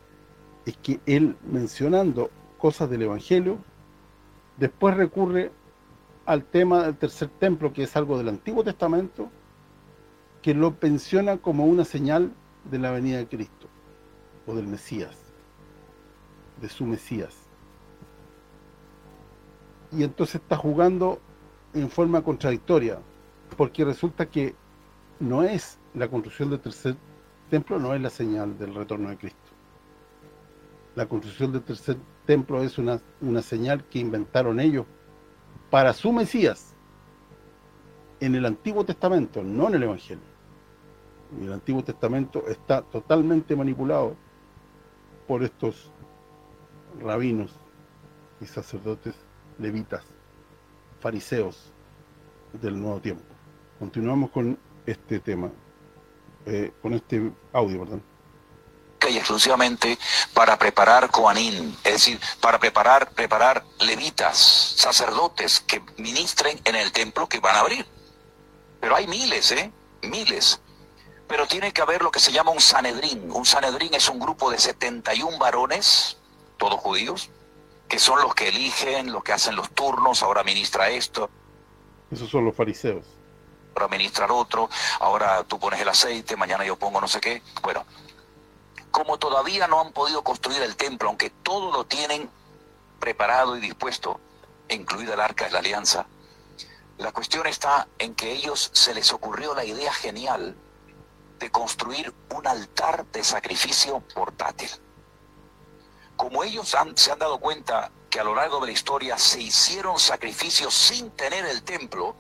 es que él, mencionando cosas del Evangelio, después recurre al tema del tercer templo, que es algo del Antiguo Testamento, que lo menciona como una señal de la venida de Cristo, o del Mesías, de su Mesías. Y entonces está jugando en forma contradictoria, porque resulta que no es la construcción del tercer templo, no es la señal del retorno de Cristo. La construcción del tercer templo es una, una señal que inventaron ellos para su Mesías en el Antiguo Testamento, no en el Evangelio. Y el Antiguo Testamento está totalmente manipulado por estos rabinos y sacerdotes levitas, fariseos del nuevo tiempo. Continuamos con este tema, eh, con este audio, perdón y exclusivamente para preparar Coanín, es decir, para preparar, preparar levitas, sacerdotes que ministren en el templo que van a abrir. Pero hay miles, ¿eh? Miles. Pero tiene que haber lo que se llama un Sanedrín. Un Sanedrín es un grupo de 71 varones, todos judíos, que son los que eligen, los que hacen los turnos, ahora ministra esto. Esos son los fariseos. Ahora ministrar otro, ahora tú pones el aceite, mañana yo pongo no sé qué. Bueno, como todavía no han podido construir el templo, aunque todo lo tienen preparado y dispuesto, incluida el arca de la alianza, la cuestión está en que ellos se les ocurrió la idea genial de construir un altar de sacrificio portátil. Como ellos se han dado cuenta que a lo largo de la historia se hicieron sacrificios sin tener el templo,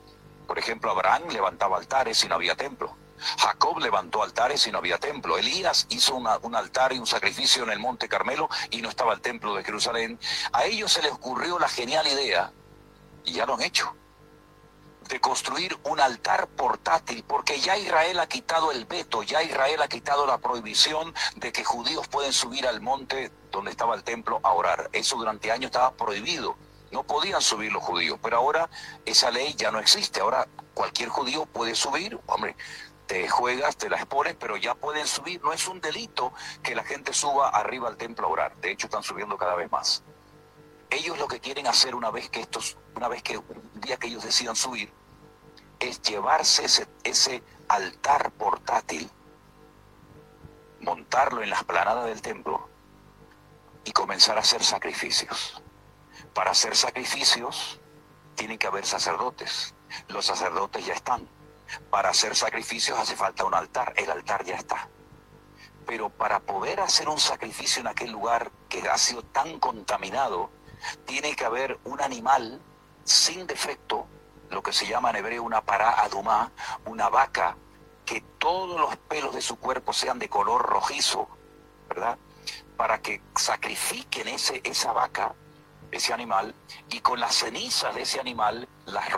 por ejemplo, Abraham levantaba altares y no había templo. Jacob levantó altares y no había templo. Elías hizo un altar y un sacrificio en el monte Carmelo y no estaba el templo de Jerusalén. A ellos se les ocurrió la genial idea, y ya lo han hecho, de construir un altar portátil, porque ya Israel ha quitado el veto, ya Israel ha quitado la prohibición de que judíos pueden subir al monte donde estaba el templo a orar. Eso durante años estaba prohibido. No podían subir los judíos, pero ahora esa ley ya no existe. Ahora cualquier judío puede subir, hombre, te juegas, te la expones, pero ya pueden subir. No es un delito que la gente suba arriba al templo a orar. De hecho, están subiendo cada vez más. Ellos lo que quieren hacer una vez que estos, una vez que un día que ellos decidan subir, es llevarse ese, ese altar portátil, montarlo en la esplanada del templo y comenzar a hacer sacrificios. Para hacer sacrificios tienen que haber sacerdotes. Los sacerdotes ya están para hacer sacrificios hace falta un altar, el altar ya está. Pero para poder hacer un sacrificio en aquel lugar que ha sido tan contaminado, tiene que haber un animal sin defecto, lo que se llama en hebreo una para adumá, una vaca, que todos los pelos de su cuerpo sean de color rojizo, ¿verdad? Para que sacrifiquen ese, esa vaca, ese animal, y con las cenizas de ese animal las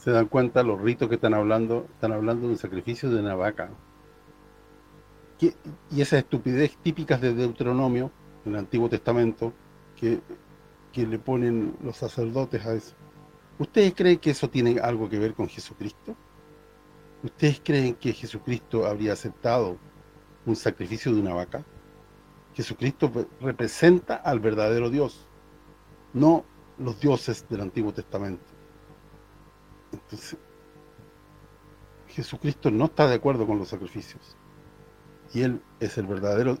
se dan cuenta los ritos que están hablando, están hablando de un sacrificio de una vaca. y esas estupidez típicas de Deuteronomio, en el Antiguo Testamento, que, que le ponen los sacerdotes a eso. ¿Ustedes creen que eso tiene algo que ver con Jesucristo? ¿Ustedes creen que Jesucristo habría aceptado un sacrificio de una vaca? Jesucristo representa al verdadero Dios, no los dioses del Antiguo Testamento. Entonces, Jesucristo no está de acuerdo con los sacrificios. Y Él es el verdadero,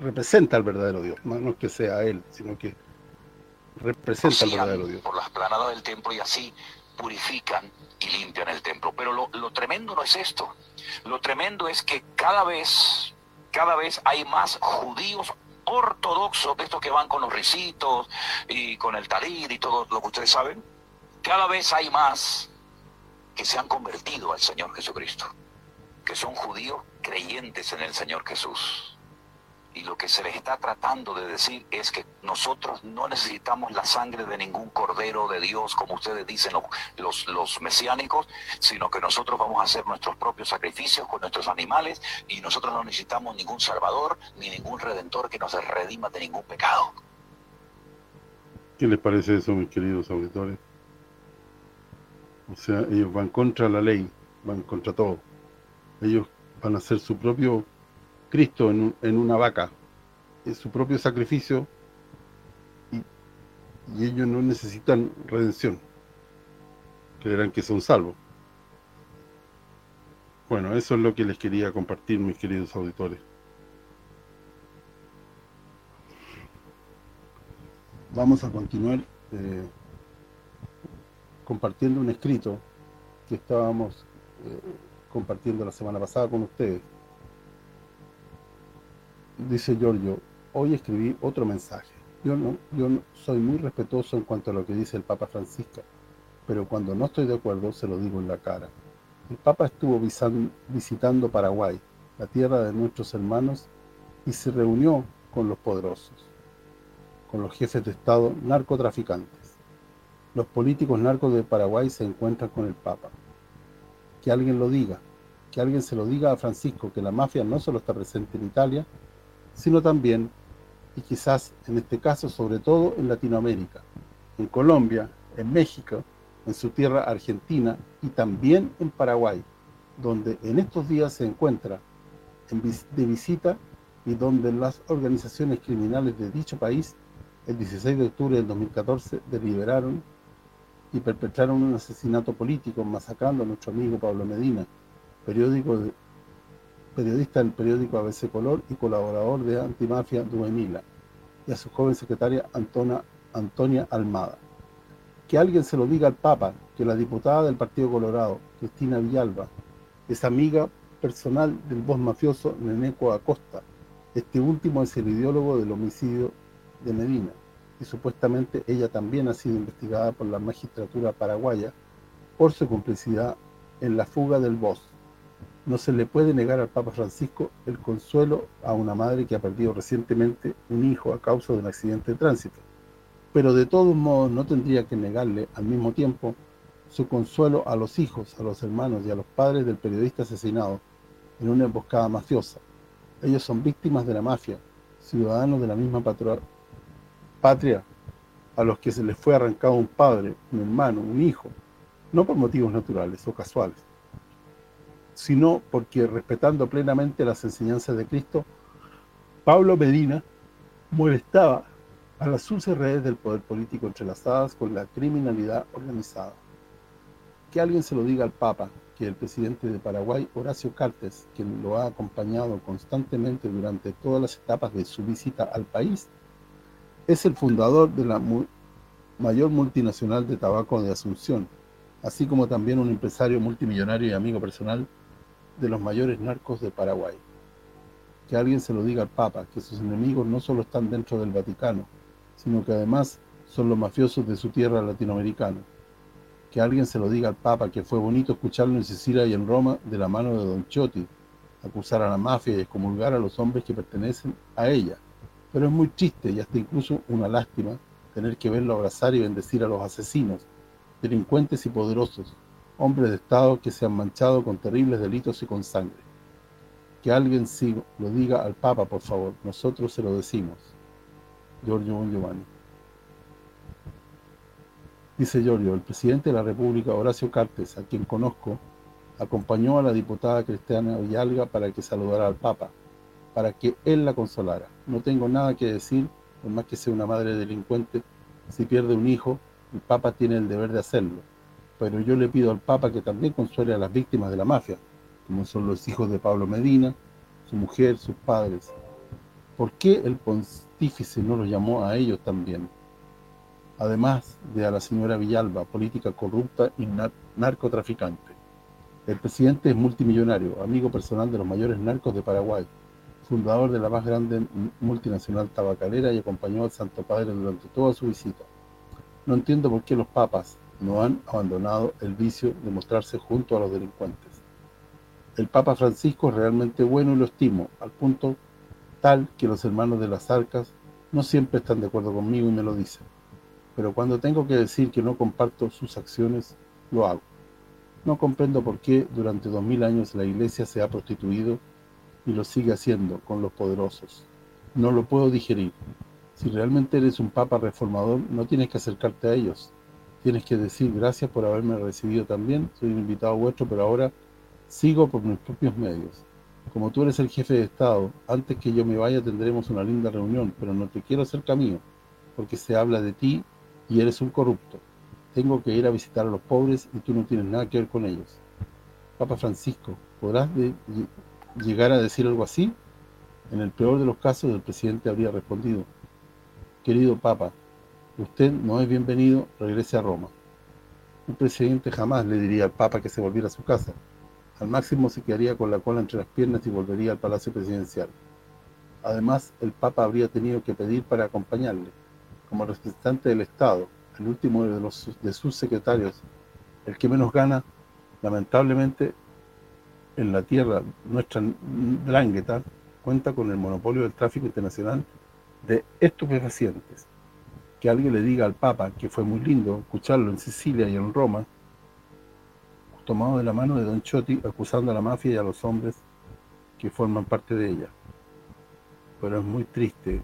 representa al verdadero Dios. No, es que sea Él, sino que representa al verdadero Dios. Por las planadas del templo y así purifican y limpian el templo. Pero lo, lo tremendo no es esto. Lo tremendo es que cada vez, cada vez hay más judíos ortodoxos, de estos que van con los risitos y con el talid y todo lo que ustedes saben, cada vez hay más que se han convertido al Señor Jesucristo, que son judíos creyentes en el Señor Jesús. Y lo que se les está tratando de decir es que nosotros no necesitamos la sangre de ningún cordero de Dios, como ustedes dicen los, los, mesiánicos, sino que nosotros vamos a hacer nuestros propios sacrificios con nuestros animales y nosotros no necesitamos ningún salvador ni ningún redentor que nos redima de ningún pecado. ¿Qué les parece eso, mis queridos auditores? O sea, ellos van contra la ley, van contra todo. Ellos van a hacer su propio Cristo en, en una vaca, en su propio sacrificio y, ellos no necesitan redención. Creerán que son salvos. Bueno, eso es lo que les quería compartir, mis queridos auditores. Vamos a continuar eh, compartiendo un escrito que estábamos eh, compartiendo la semana pasada con ustedes. Dice Giorgio, hoy escribí otro mensaje. Yo no, yo soy muy respetuoso en cuanto a lo que dice el Papa Francisco, pero cuando no estoy de acuerdo se lo digo en la cara. El Papa estuvo visitando Paraguay, la tierra de nuestros hermanos, y se reunió con los poderosos, con los jefes de Estado narcotraficantes. Los políticos narcos de Paraguay se encuentran con el Papa. Que alguien lo diga, que alguien se lo diga a Francisco, que la mafia no solo está presente en Italia, sino también, y quizás en este caso sobre todo en Latinoamérica, en Colombia, en México, en su tierra Argentina y también en Paraguay, donde en estos días se encuentra de visita y donde las organizaciones criminales de dicho país el 16 de octubre del 2014 deliberaron y perpetraron un asesinato político masacrando a nuestro amigo Pablo Medina, periódico periodista del periódico ABC Color y colaborador de Antimafia Duemila, y a su joven secretaria Antonia Almada que alguien se lo diga al Papa, que la diputada del Partido Colorado, Cristina Villalba, es amiga personal del voz mafioso Neneco Acosta. Este último es el ideólogo del homicidio de Medina, y supuestamente ella también ha sido investigada por la magistratura paraguaya por su complicidad en la fuga del voz. No se le puede negar al Papa Francisco el consuelo a una madre que ha perdido recientemente un hijo a causa de un accidente de tránsito pero de todos modos no tendría que negarle al mismo tiempo su consuelo a los hijos, a los hermanos y a los padres del periodista asesinado en una emboscada mafiosa. Ellos son víctimas de la mafia, ciudadanos de la misma patria a los que se les fue arrancado un padre, un hermano, un hijo, no por motivos naturales o casuales, sino porque respetando plenamente las enseñanzas de Cristo, Pablo Medina molestaba a las sucias redes del poder político entrelazadas con la criminalidad organizada. Que alguien se lo diga al Papa, que el presidente de Paraguay, Horacio Cartes, quien lo ha acompañado constantemente durante todas las etapas de su visita al país, es el fundador de la mayor multinacional de tabaco de Asunción, así como también un empresario multimillonario y amigo personal de los mayores narcos de Paraguay. Que alguien se lo diga al Papa, que sus enemigos no solo están dentro del Vaticano, sino que además son los mafiosos de su tierra latinoamericana. Que alguien se lo diga al Papa, que fue bonito escucharlo en Sicilia y en Roma de la mano de Don Chotti, acusar a la mafia y excomulgar a los hombres que pertenecen a ella. Pero es muy triste y hasta incluso una lástima tener que verlo abrazar y bendecir a los asesinos, delincuentes y poderosos, hombres de Estado que se han manchado con terribles delitos y con sangre. Que alguien sí lo diga al Papa, por favor, nosotros se lo decimos. Giorgio Giovanni. Dice Giorgio, el presidente de la República, Horacio Cartes, a quien conozco, acompañó a la diputada Cristiana Villalga para que saludara al Papa, para que él la consolara. No tengo nada que decir, por más que sea una madre delincuente, si pierde un hijo, el Papa tiene el deber de hacerlo. Pero yo le pido al Papa que también consuele a las víctimas de la mafia, como son los hijos de Pablo Medina, su mujer, sus padres. ¿Por qué el pontífice no los llamó a ellos también? Además de a la señora Villalba, política corrupta y narcotraficante. El presidente es multimillonario, amigo personal de los mayores narcos de Paraguay, fundador de la más grande multinacional tabacalera y acompañó al Santo Padre durante toda su visita. No entiendo por qué los papas no han abandonado el vicio de mostrarse junto a los delincuentes. El Papa Francisco es realmente bueno y lo estimo, al punto tal que los hermanos de las arcas no siempre están de acuerdo conmigo y me lo dicen. Pero cuando tengo que decir que no comparto sus acciones, lo hago. No comprendo por qué durante dos mil años la Iglesia se ha prostituido y lo sigue haciendo con los poderosos. No lo puedo digerir. Si realmente eres un papa reformador, no tienes que acercarte a ellos. Tienes que decir gracias por haberme recibido también, soy un invitado vuestro, pero ahora Sigo por mis propios medios. Como tú eres el jefe de Estado, antes que yo me vaya tendremos una linda reunión, pero no te quiero hacer camino, porque se habla de ti y eres un corrupto. Tengo que ir a visitar a los pobres y tú no tienes nada que ver con ellos. Papa Francisco, ¿podrás llegar a decir algo así? En el peor de los casos, el presidente habría respondido, Querido Papa, usted no es bienvenido, regrese a Roma. Un presidente jamás le diría al Papa que se volviera a su casa. Al máximo se quedaría con la cola entre las piernas y volvería al Palacio Presidencial. Además, el Papa habría tenido que pedir para acompañarle, como representante del Estado, el último de, los, de sus secretarios, el que menos gana, lamentablemente, en la tierra, nuestra Drangheta, cuenta con el monopolio del tráfico internacional de estupefacientes. Que alguien le diga al Papa, que fue muy lindo escucharlo en Sicilia y en Roma, tomado de la mano de Don Chotti acusando a la mafia y a los hombres que forman parte de ella. Pero es muy triste,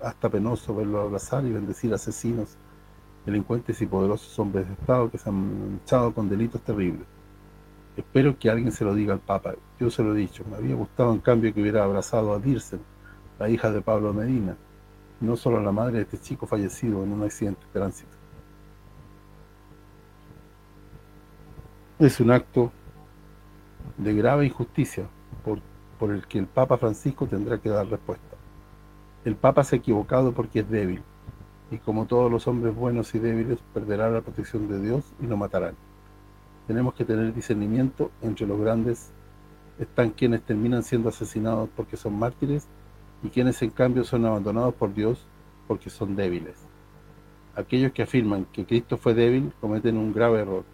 hasta penoso verlo abrazar y bendecir asesinos, delincuentes y poderosos hombres de Estado que se han echado con delitos terribles. Espero que alguien se lo diga al Papa. Yo se lo he dicho. Me había gustado en cambio que hubiera abrazado a Dirsen, la hija de Pablo Medina, no solo a la madre de este chico fallecido en un accidente de tránsito. es un acto de grave injusticia por, por el que el Papa Francisco tendrá que dar respuesta. El Papa se ha equivocado porque es débil, y como todos los hombres buenos y débiles, perderá la protección de Dios y lo matarán. Tenemos que tener discernimiento entre los grandes están quienes terminan siendo asesinados porque son mártires y quienes en cambio son abandonados por Dios porque son débiles. Aquellos que afirman que Cristo fue débil cometen un grave error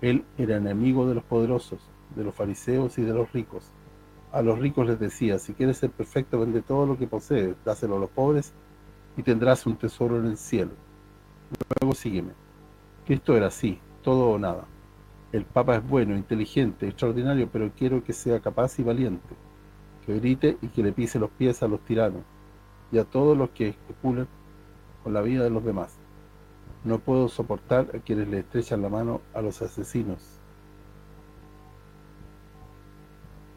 él era enemigo de los poderosos, de los fariseos y de los ricos. A los ricos les decía, si quieres ser perfecto, vende todo lo que posees, dáselo a los pobres y tendrás un tesoro en el cielo. Luego sígueme. Cristo era así, todo o nada. El Papa es bueno, inteligente, extraordinario, pero quiero que sea capaz y valiente, que grite y que le pise los pies a los tiranos y a todos los que especulan con la vida de los demás. No puedo soportar a quienes le estrechan la mano a los asesinos.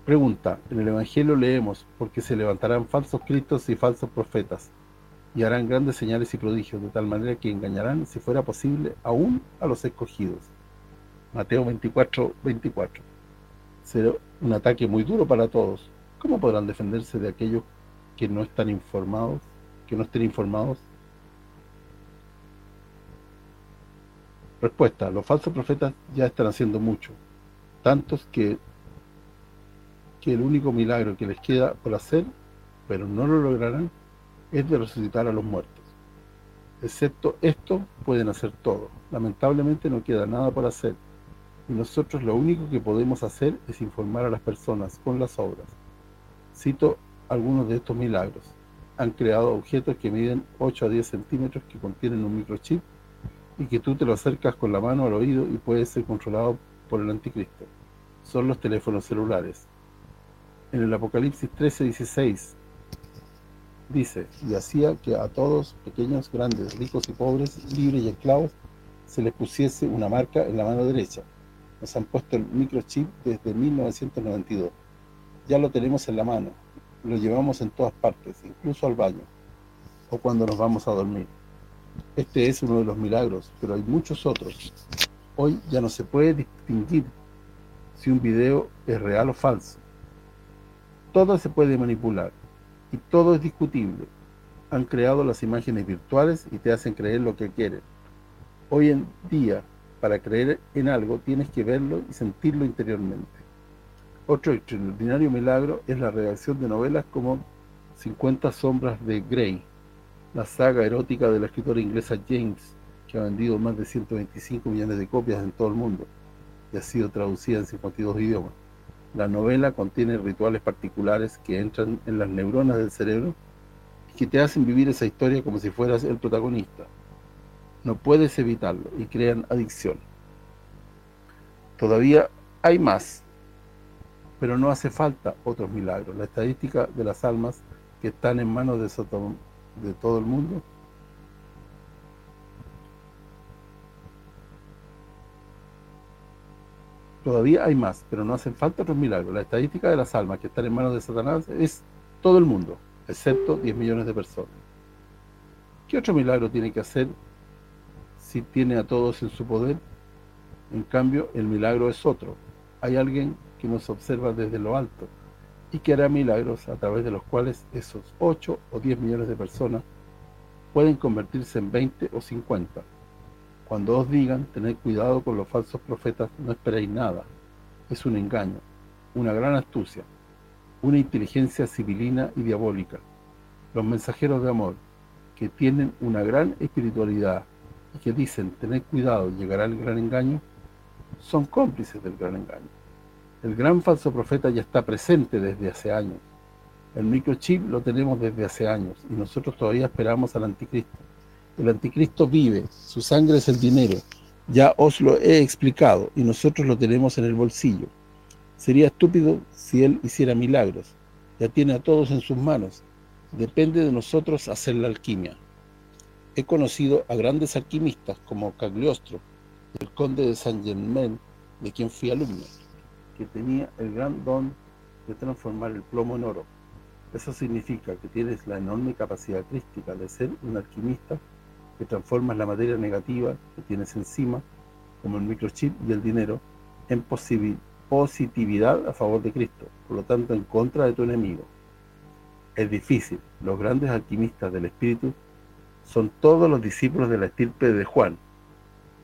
Pregunta, en el Evangelio leemos, porque se levantarán falsos cristos y falsos profetas, y harán grandes señales y prodigios, de tal manera que engañarán, si fuera posible, aún a los escogidos. Mateo 24, 24. Será un ataque muy duro para todos. ¿Cómo podrán defenderse de aquellos que no están informados, que no estén informados? Respuesta, los falsos profetas ya están haciendo mucho, tantos que, que el único milagro que les queda por hacer, pero no lo lograrán, es de resucitar a los muertos. Excepto esto, pueden hacer todo. Lamentablemente no queda nada por hacer, y nosotros lo único que podemos hacer es informar a las personas con las obras. Cito algunos de estos milagros. Han creado objetos que miden 8 a 10 centímetros que contienen un microchip y que tú te lo acercas con la mano al oído y puede ser controlado por el anticristo. Son los teléfonos celulares. En el Apocalipsis 13:16 dice, y hacía que a todos, pequeños, grandes, ricos y pobres, libres y esclavos, se les pusiese una marca en la mano derecha. Nos han puesto el microchip desde 1992. Ya lo tenemos en la mano. Lo llevamos en todas partes, incluso al baño, o cuando nos vamos a dormir. Este es uno de los milagros, pero hay muchos otros. Hoy ya no se puede distinguir si un video es real o falso. Todo se puede manipular y todo es discutible. Han creado las imágenes virtuales y te hacen creer lo que quieren. Hoy en día, para creer en algo, tienes que verlo y sentirlo interiormente. Otro extraordinario milagro es la redacción de novelas como 50 sombras de Grey, la saga erótica de la escritora inglesa James, que ha vendido más de 125 millones de copias en todo el mundo y ha sido traducida en 52 idiomas. La novela contiene rituales particulares que entran en las neuronas del cerebro y que te hacen vivir esa historia como si fueras el protagonista. No puedes evitarlo y crean adicción. Todavía hay más, pero no hace falta otros milagros. La estadística de las almas que están en manos de Sodom de todo el mundo Todavía hay más, pero no hacen falta otros milagros. La estadística de las almas que están en manos de Satanás es todo el mundo, excepto 10 millones de personas. ¿Qué otro milagro tiene que hacer si tiene a todos en su poder? En cambio, el milagro es otro. Hay alguien que nos observa desde lo alto y que hará milagros a través de los cuales esos 8 o 10 millones de personas pueden convertirse en 20 o 50. Cuando os digan, tened cuidado con los falsos profetas, no esperéis nada. Es un engaño, una gran astucia, una inteligencia civilina y diabólica. Los mensajeros de amor, que tienen una gran espiritualidad y que dicen, tener cuidado, llegará el gran engaño, son cómplices del gran engaño. El gran falso profeta ya está presente desde hace años. El microchip lo tenemos desde hace años y nosotros todavía esperamos al anticristo. El anticristo vive, su sangre es el dinero. Ya os lo he explicado y nosotros lo tenemos en el bolsillo. Sería estúpido si él hiciera milagros. Ya tiene a todos en sus manos Depende de nosotros hacer la alquimia. He conocido a grandes alquimistas como Cagliostro, el conde de Saint Germain, de quien fui alumno, que tenía el gran don de transformar el plomo en oro. Eso significa que tienes la enorme capacidad crística de ser un alquimista que transformas la materia negativa que tienes encima, como el microchip y el dinero, en positividad a favor de Cristo, por lo tanto en contra de tu enemigo es difícil. Los grandes alquimistas del espíritu son todos los discípulos de la estirpe de Juan.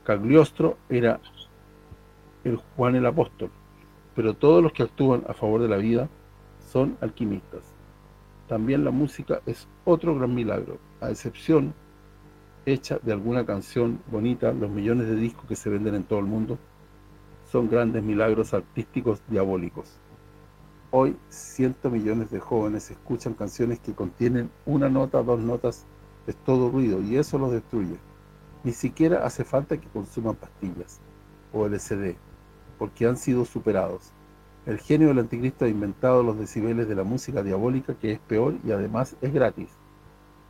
Cagliostro era el Juan el apóstol, pero todos los que actúan a favor de la vida son alquimistas. También la música es otro gran milagro, a excepción hecha de alguna canción bonita, los millones de discos que se venden en todo el mundo son grandes milagros artísticos diabólicos. Hoy, cientos millones de jóvenes escuchan canciones que contienen una nota, dos notas, es todo ruido, y eso los destruye. Ni siquiera hace falta que consuman pastillas o LSD, porque han sido superados. El genio del anticristo ha inventado los decibeles de la música diabólica, que es peor y además es gratis.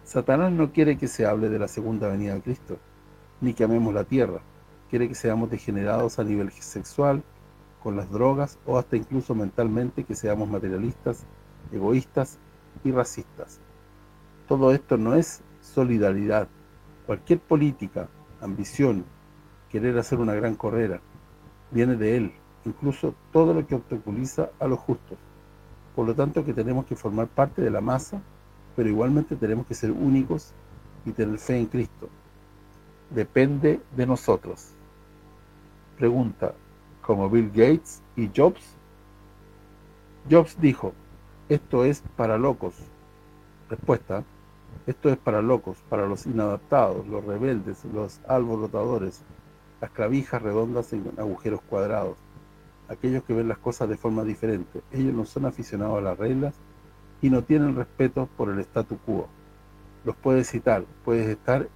Satanás no quiere que se hable de la segunda venida de Cristo, ni que amemos la tierra. Quiere que seamos degenerados a nivel sexual, con las drogas o hasta incluso mentalmente que seamos materialistas, egoístas y racistas. Todo esto no es solidaridad. Cualquier política, ambición, querer hacer una gran carrera, viene de él, incluso todo lo que obstaculiza a los justos. Por lo tanto que tenemos que formar parte de la masa, pero igualmente tenemos que ser únicos y tener fe en Cristo. Depende de nosotros. Pregunta, como Bill Gates y Jobs? Jobs dijo, esto es para locos. Respuesta, esto es para locos, para los inadaptados, los rebeldes, los alborotadores, las clavijas redondas en agujeros cuadrados, aquellos que ven las cosas de forma diferente. Ellos no son aficionados a las reglas y no tienen respeto por el statu quo. Los puedes citar, puedes estar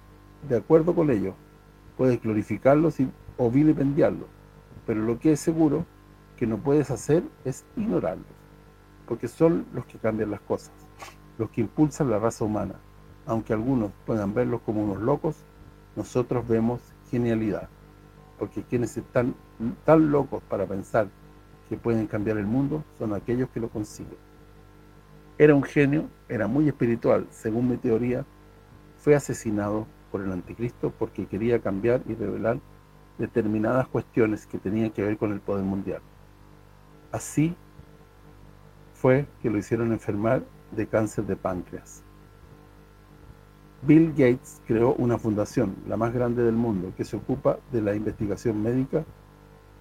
de acuerdo con ellos, puedes glorificarlos o vilipendiarlos, pero lo que es seguro que no puedes hacer es ignorarlos, porque son los que cambian las cosas, los que impulsan la raza humana. Aunque algunos puedan verlos como unos locos, nosotros vemos genialidad, porque quienes están tan locos para pensar que pueden cambiar el mundo son aquellos que lo consiguen. Era un genio, era muy espiritual, según mi teoría, fue asesinado por el anticristo porque quería cambiar y revelar determinadas cuestiones que tenían que ver con el poder mundial. Así fue que lo hicieron enfermar de cáncer de páncreas. Bill Gates creó una fundación, la más grande del mundo, que se ocupa de la investigación médica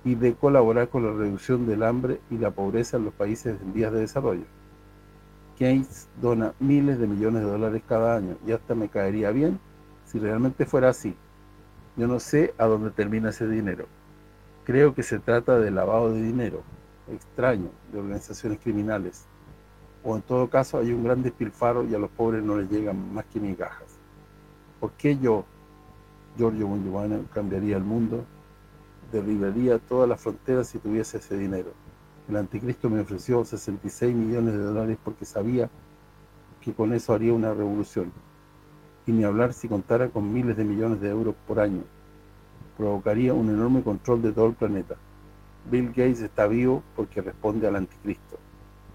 y de colaborar con la reducción del hambre y la pobreza en los países en vías de desarrollo. Gates dona miles de millones de dólares cada año y hasta me caería bien si realmente fuera así. Yo no sé a dónde termina ese dinero. Creo que se trata de lavado de dinero, extraño, de organizaciones criminales. O en todo caso hay un gran despilfarro y a los pobres no les llegan más que migajas. ¿Por qué yo, Giorgio Bongiovanni, cambiaría el mundo? Derribaría todas las fronteras si tuviese ese dinero. El anticristo me ofreció 66 millones de dólares porque sabía que con eso haría una revolución y ni hablar si contara con miles de millones de euros por año. Provocaría un enorme control de todo el planeta. Bill Gates está vivo porque responde al anticristo.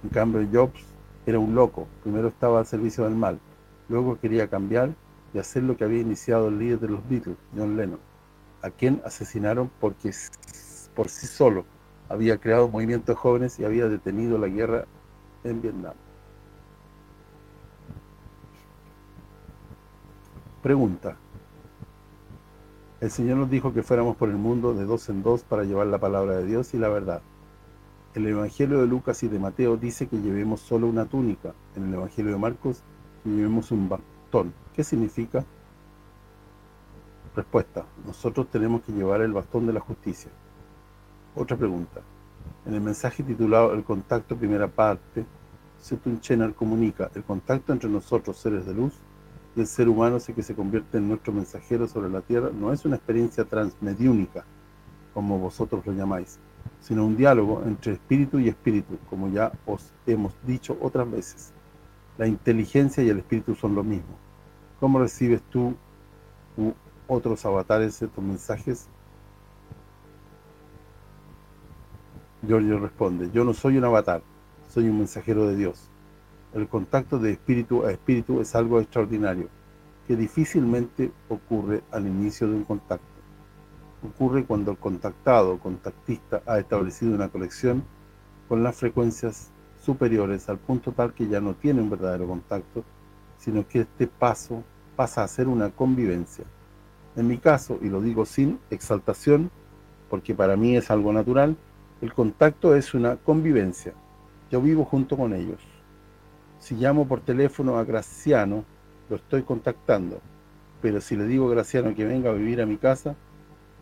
En cambio, Jobs era un loco. Primero estaba al servicio del mal. Luego quería cambiar y hacer lo que había iniciado el líder de los Beatles, John Lennon, a quien asesinaron porque por sí solo había creado movimientos jóvenes y había detenido la guerra en Vietnam. Pregunta. El Señor nos dijo que fuéramos por el mundo de dos en dos para llevar la palabra de Dios y la verdad. El Evangelio de Lucas y de Mateo dice que llevemos solo una túnica. En el Evangelio de Marcos llevemos un bastón. ¿Qué significa? Respuesta. Nosotros tenemos que llevar el bastón de la justicia. Otra pregunta. En el mensaje titulado El contacto primera parte, Setun Chenar comunica el contacto entre nosotros, seres de luz, y el ser humano que se convierte en nuestro mensajero sobre la tierra no es una experiencia transmediúnica, como vosotros lo llamáis, sino un diálogo entre espíritu y espíritu, como ya os hemos dicho otras veces. La inteligencia y el espíritu son lo mismo. ¿Cómo recibes tú u otros avatares estos mensajes? Giorgio responde, yo no soy un avatar, soy un mensajero de Dios. El contacto de espíritu a espíritu es algo extraordinario, que difícilmente ocurre al inicio de un contacto. Ocurre cuando el contactado o contactista ha establecido una conexión con las frecuencias superiores al punto tal que ya no tiene un verdadero contacto, sino que este paso pasa a ser una convivencia. En mi caso, y lo digo sin exaltación, porque para mí es algo natural, el contacto es una convivencia. Yo vivo junto con ellos. Si llamo por teléfono a Graciano, lo estoy contactando. Pero si le digo a Graciano que venga a vivir a mi casa,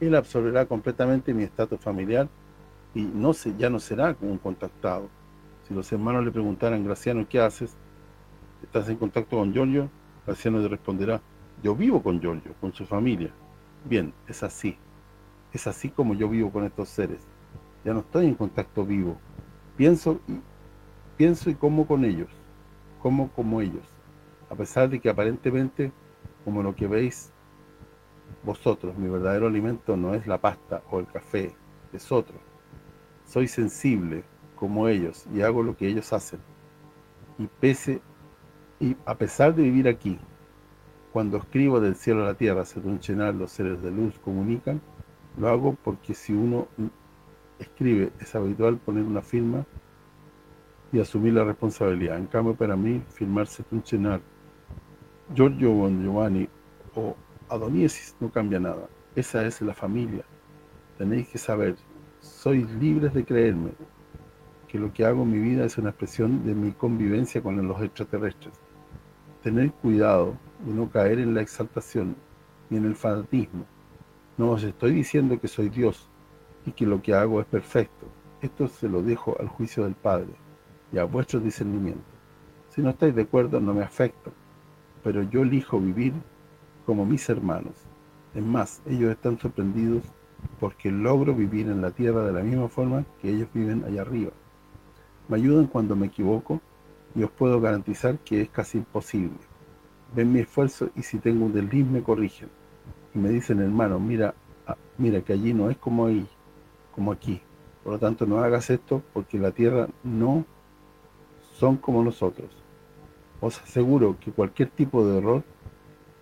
él absorberá completamente mi estatus familiar y no se, ya no será un contactado. Si los hermanos le preguntaran, Graciano, ¿qué haces? ¿Estás en contacto con Giorgio? Graciano le responderá, yo vivo con Giorgio, con su familia. Bien, es así. Es así como yo vivo con estos seres. Ya no estoy en contacto vivo. Pienso y, pienso y como con ellos como como ellos, a pesar de que aparentemente, como lo que veis vosotros, mi verdadero alimento no es la pasta o el café, es otro. Soy sensible como ellos y hago lo que ellos hacen. Y pese y a pesar de vivir aquí, cuando escribo del cielo a la tierra, según Chenar, los seres de luz comunican, lo hago porque si uno escribe, es habitual poner una firma y asumir la responsabilidad. En cambio, para mí, firmarse un chenar, Giorgio Bon Giovanni o Adoniesis no cambia nada. Esa es la familia. Tenéis que saber, sois libres de creerme, que lo que hago en mi vida es una expresión de mi convivencia con los extraterrestres. Tener cuidado de no caer en la exaltación ni en el fanatismo. No os estoy diciendo que soy Dios y que lo que hago es perfecto. Esto se lo dejo al juicio del Padre y a vuestro discernimiento. Si no estáis de acuerdo, no me afecta, pero yo elijo vivir como mis hermanos. Es más, ellos están sorprendidos porque logro vivir en la tierra de la misma forma que ellos viven allá arriba. Me ayudan cuando me equivoco y os puedo garantizar que es casi imposible. Ven mi esfuerzo y si tengo un desliz me corrigen. Y me dicen, hermano, mira, ah, mira que allí no es como ahí, como aquí. Por lo tanto, no hagas esto porque la tierra no son como nosotros. Os aseguro que cualquier tipo de error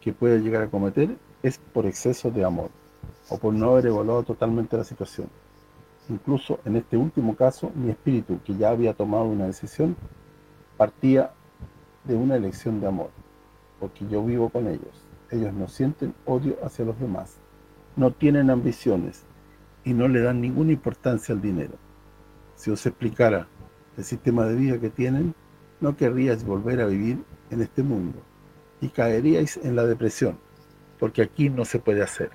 que pueda llegar a cometer es por exceso de amor o por no haber evaluado totalmente la situación. Incluso en este último caso, mi espíritu, que ya había tomado una decisión, partía de una elección de amor, porque yo vivo con ellos. Ellos no sienten odio hacia los demás, no tienen ambiciones y no le dan ninguna importancia al dinero. Si os explicara el sistema de vida que tienen, no querríais volver a vivir en este mundo y caeríais en la depresión, porque aquí no se puede hacer.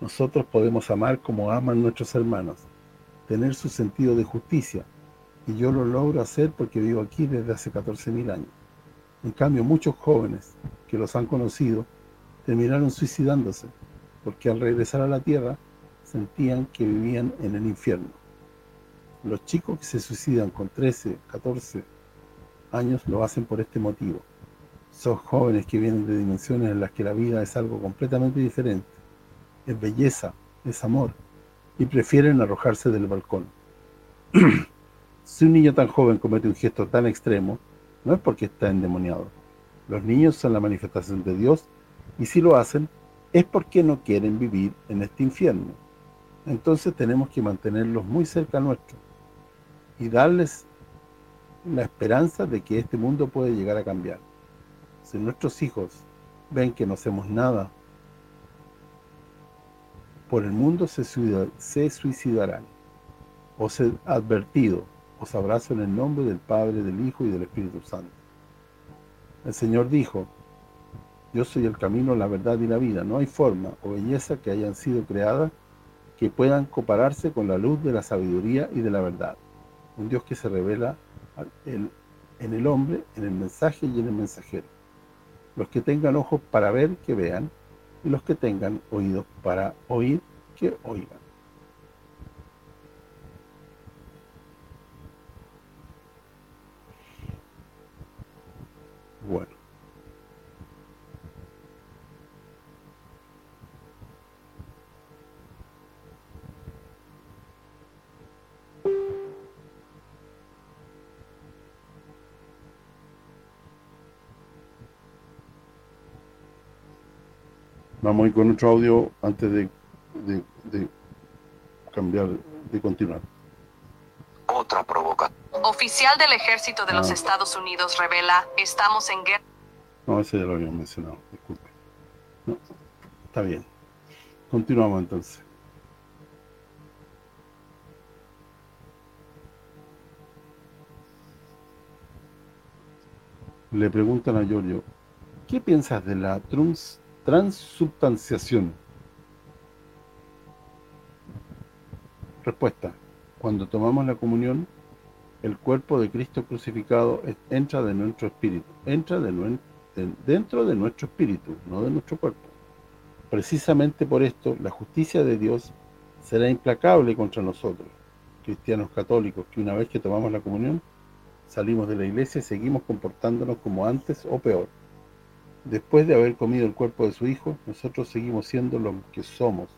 Nosotros podemos amar como aman nuestros hermanos, tener su sentido de justicia, y yo lo logro hacer porque vivo aquí desde hace 14.000 años. En cambio, muchos jóvenes que los han conocido terminaron suicidándose, porque al regresar a la tierra sentían que vivían en el infierno. Los chicos que se suicidan con 13, 14 años lo hacen por este motivo. Son jóvenes que vienen de dimensiones en las que la vida es algo completamente diferente. Es belleza, es amor. y prefieren arrojarse del balcón. si un niño tan joven comete un gesto tan extremo, no es porque está endemoniado. Los niños son la manifestación de Dios y si lo hacen es porque no quieren vivir en este infierno. Entonces tenemos que mantenerlos muy cerca nuestro y darles la esperanza de que este mundo puede llegar a cambiar. Si nuestros hijos ven que no hacemos nada por el mundo, se, suicidarán. Os he advertido, os abrazo en el nombre del Padre, del Hijo y del Espíritu Santo. El Señor dijo, yo soy el camino, la verdad y la vida. No hay forma o belleza que hayan sido creadas que puedan compararse con la luz de la sabiduría y de la verdad. Un Dios que se revela en el hombre, en el mensaje y en el mensajero. Los que tengan ojos para ver, que vean, y los que tengan oídos para oír, que oigan. Bueno. Vamos a ir con otro audio antes de, cambiar, de continuar. Otra provocación. Oficial del ejército de los ah. Estados Unidos revela, estamos en guerra. No, ese ya lo había mencionado, disculpe. No, está bien. Continuamos entonces. Le preguntan a Giorgio, ¿qué piensas de la Trunks Transubstanciación. Respuesta. Cuando tomamos la comunión, el cuerpo de Cristo crucificado entra de nuestro espíritu, entra de, dentro de nuestro espíritu, no de nuestro cuerpo. Precisamente por esto, la justicia de Dios será implacable contra nosotros, cristianos católicos, que una vez que tomamos la comunión, salimos de la iglesia y seguimos comportándonos como antes o peor. Después de haber comido el cuerpo de su hijo, nosotros seguimos siendo lo que somos,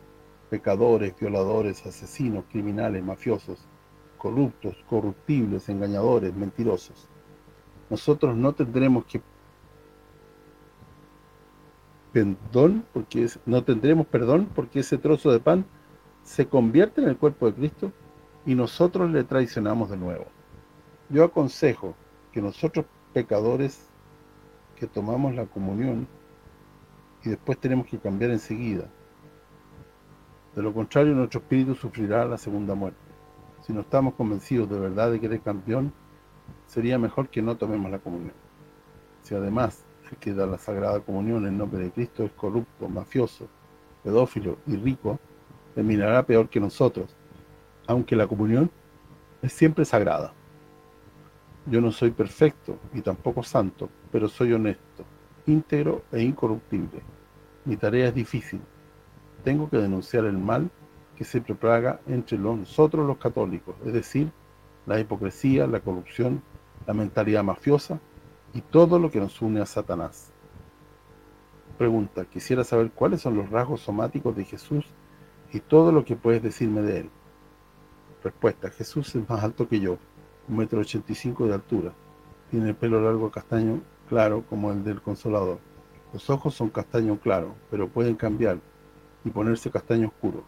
pecadores, violadores, asesinos, criminales, mafiosos, corruptos, corruptibles, engañadores, mentirosos. Nosotros no tendremos que perdón, porque no tendremos perdón porque ese trozo de pan se convierte en el cuerpo de Cristo y nosotros le traicionamos de nuevo. Yo aconsejo que nosotros pecadores que tomamos la comunión y después tenemos que cambiar enseguida. De lo contrario, nuestro espíritu sufrirá la segunda muerte. Si no estamos convencidos de verdad de que eres campeón, sería mejor que no tomemos la comunión. Si además el que da la Sagrada Comunión en nombre de Cristo es corrupto, mafioso, pedófilo y rico, terminará peor que nosotros, aunque la comunión es siempre sagrada. Yo no soy perfecto y tampoco santo, pero soy honesto, íntegro e incorruptible. Mi tarea es difícil. Tengo que denunciar el mal que se propaga entre nosotros los católicos, es decir, la hipocresía, la corrupción, la mentalidad mafiosa y todo lo que nos une a Satanás. Pregunta, quisiera saber cuáles son los rasgos somáticos de Jesús y todo lo que puedes decirme de él. Respuesta, Jesús es más alto que yo, un metro ochenta y cinco de altura. Tiene el pelo largo castaño claro como el del Consolador. Los ojos son castaño claro, pero pueden cambiar y ponerse castaño oscuro.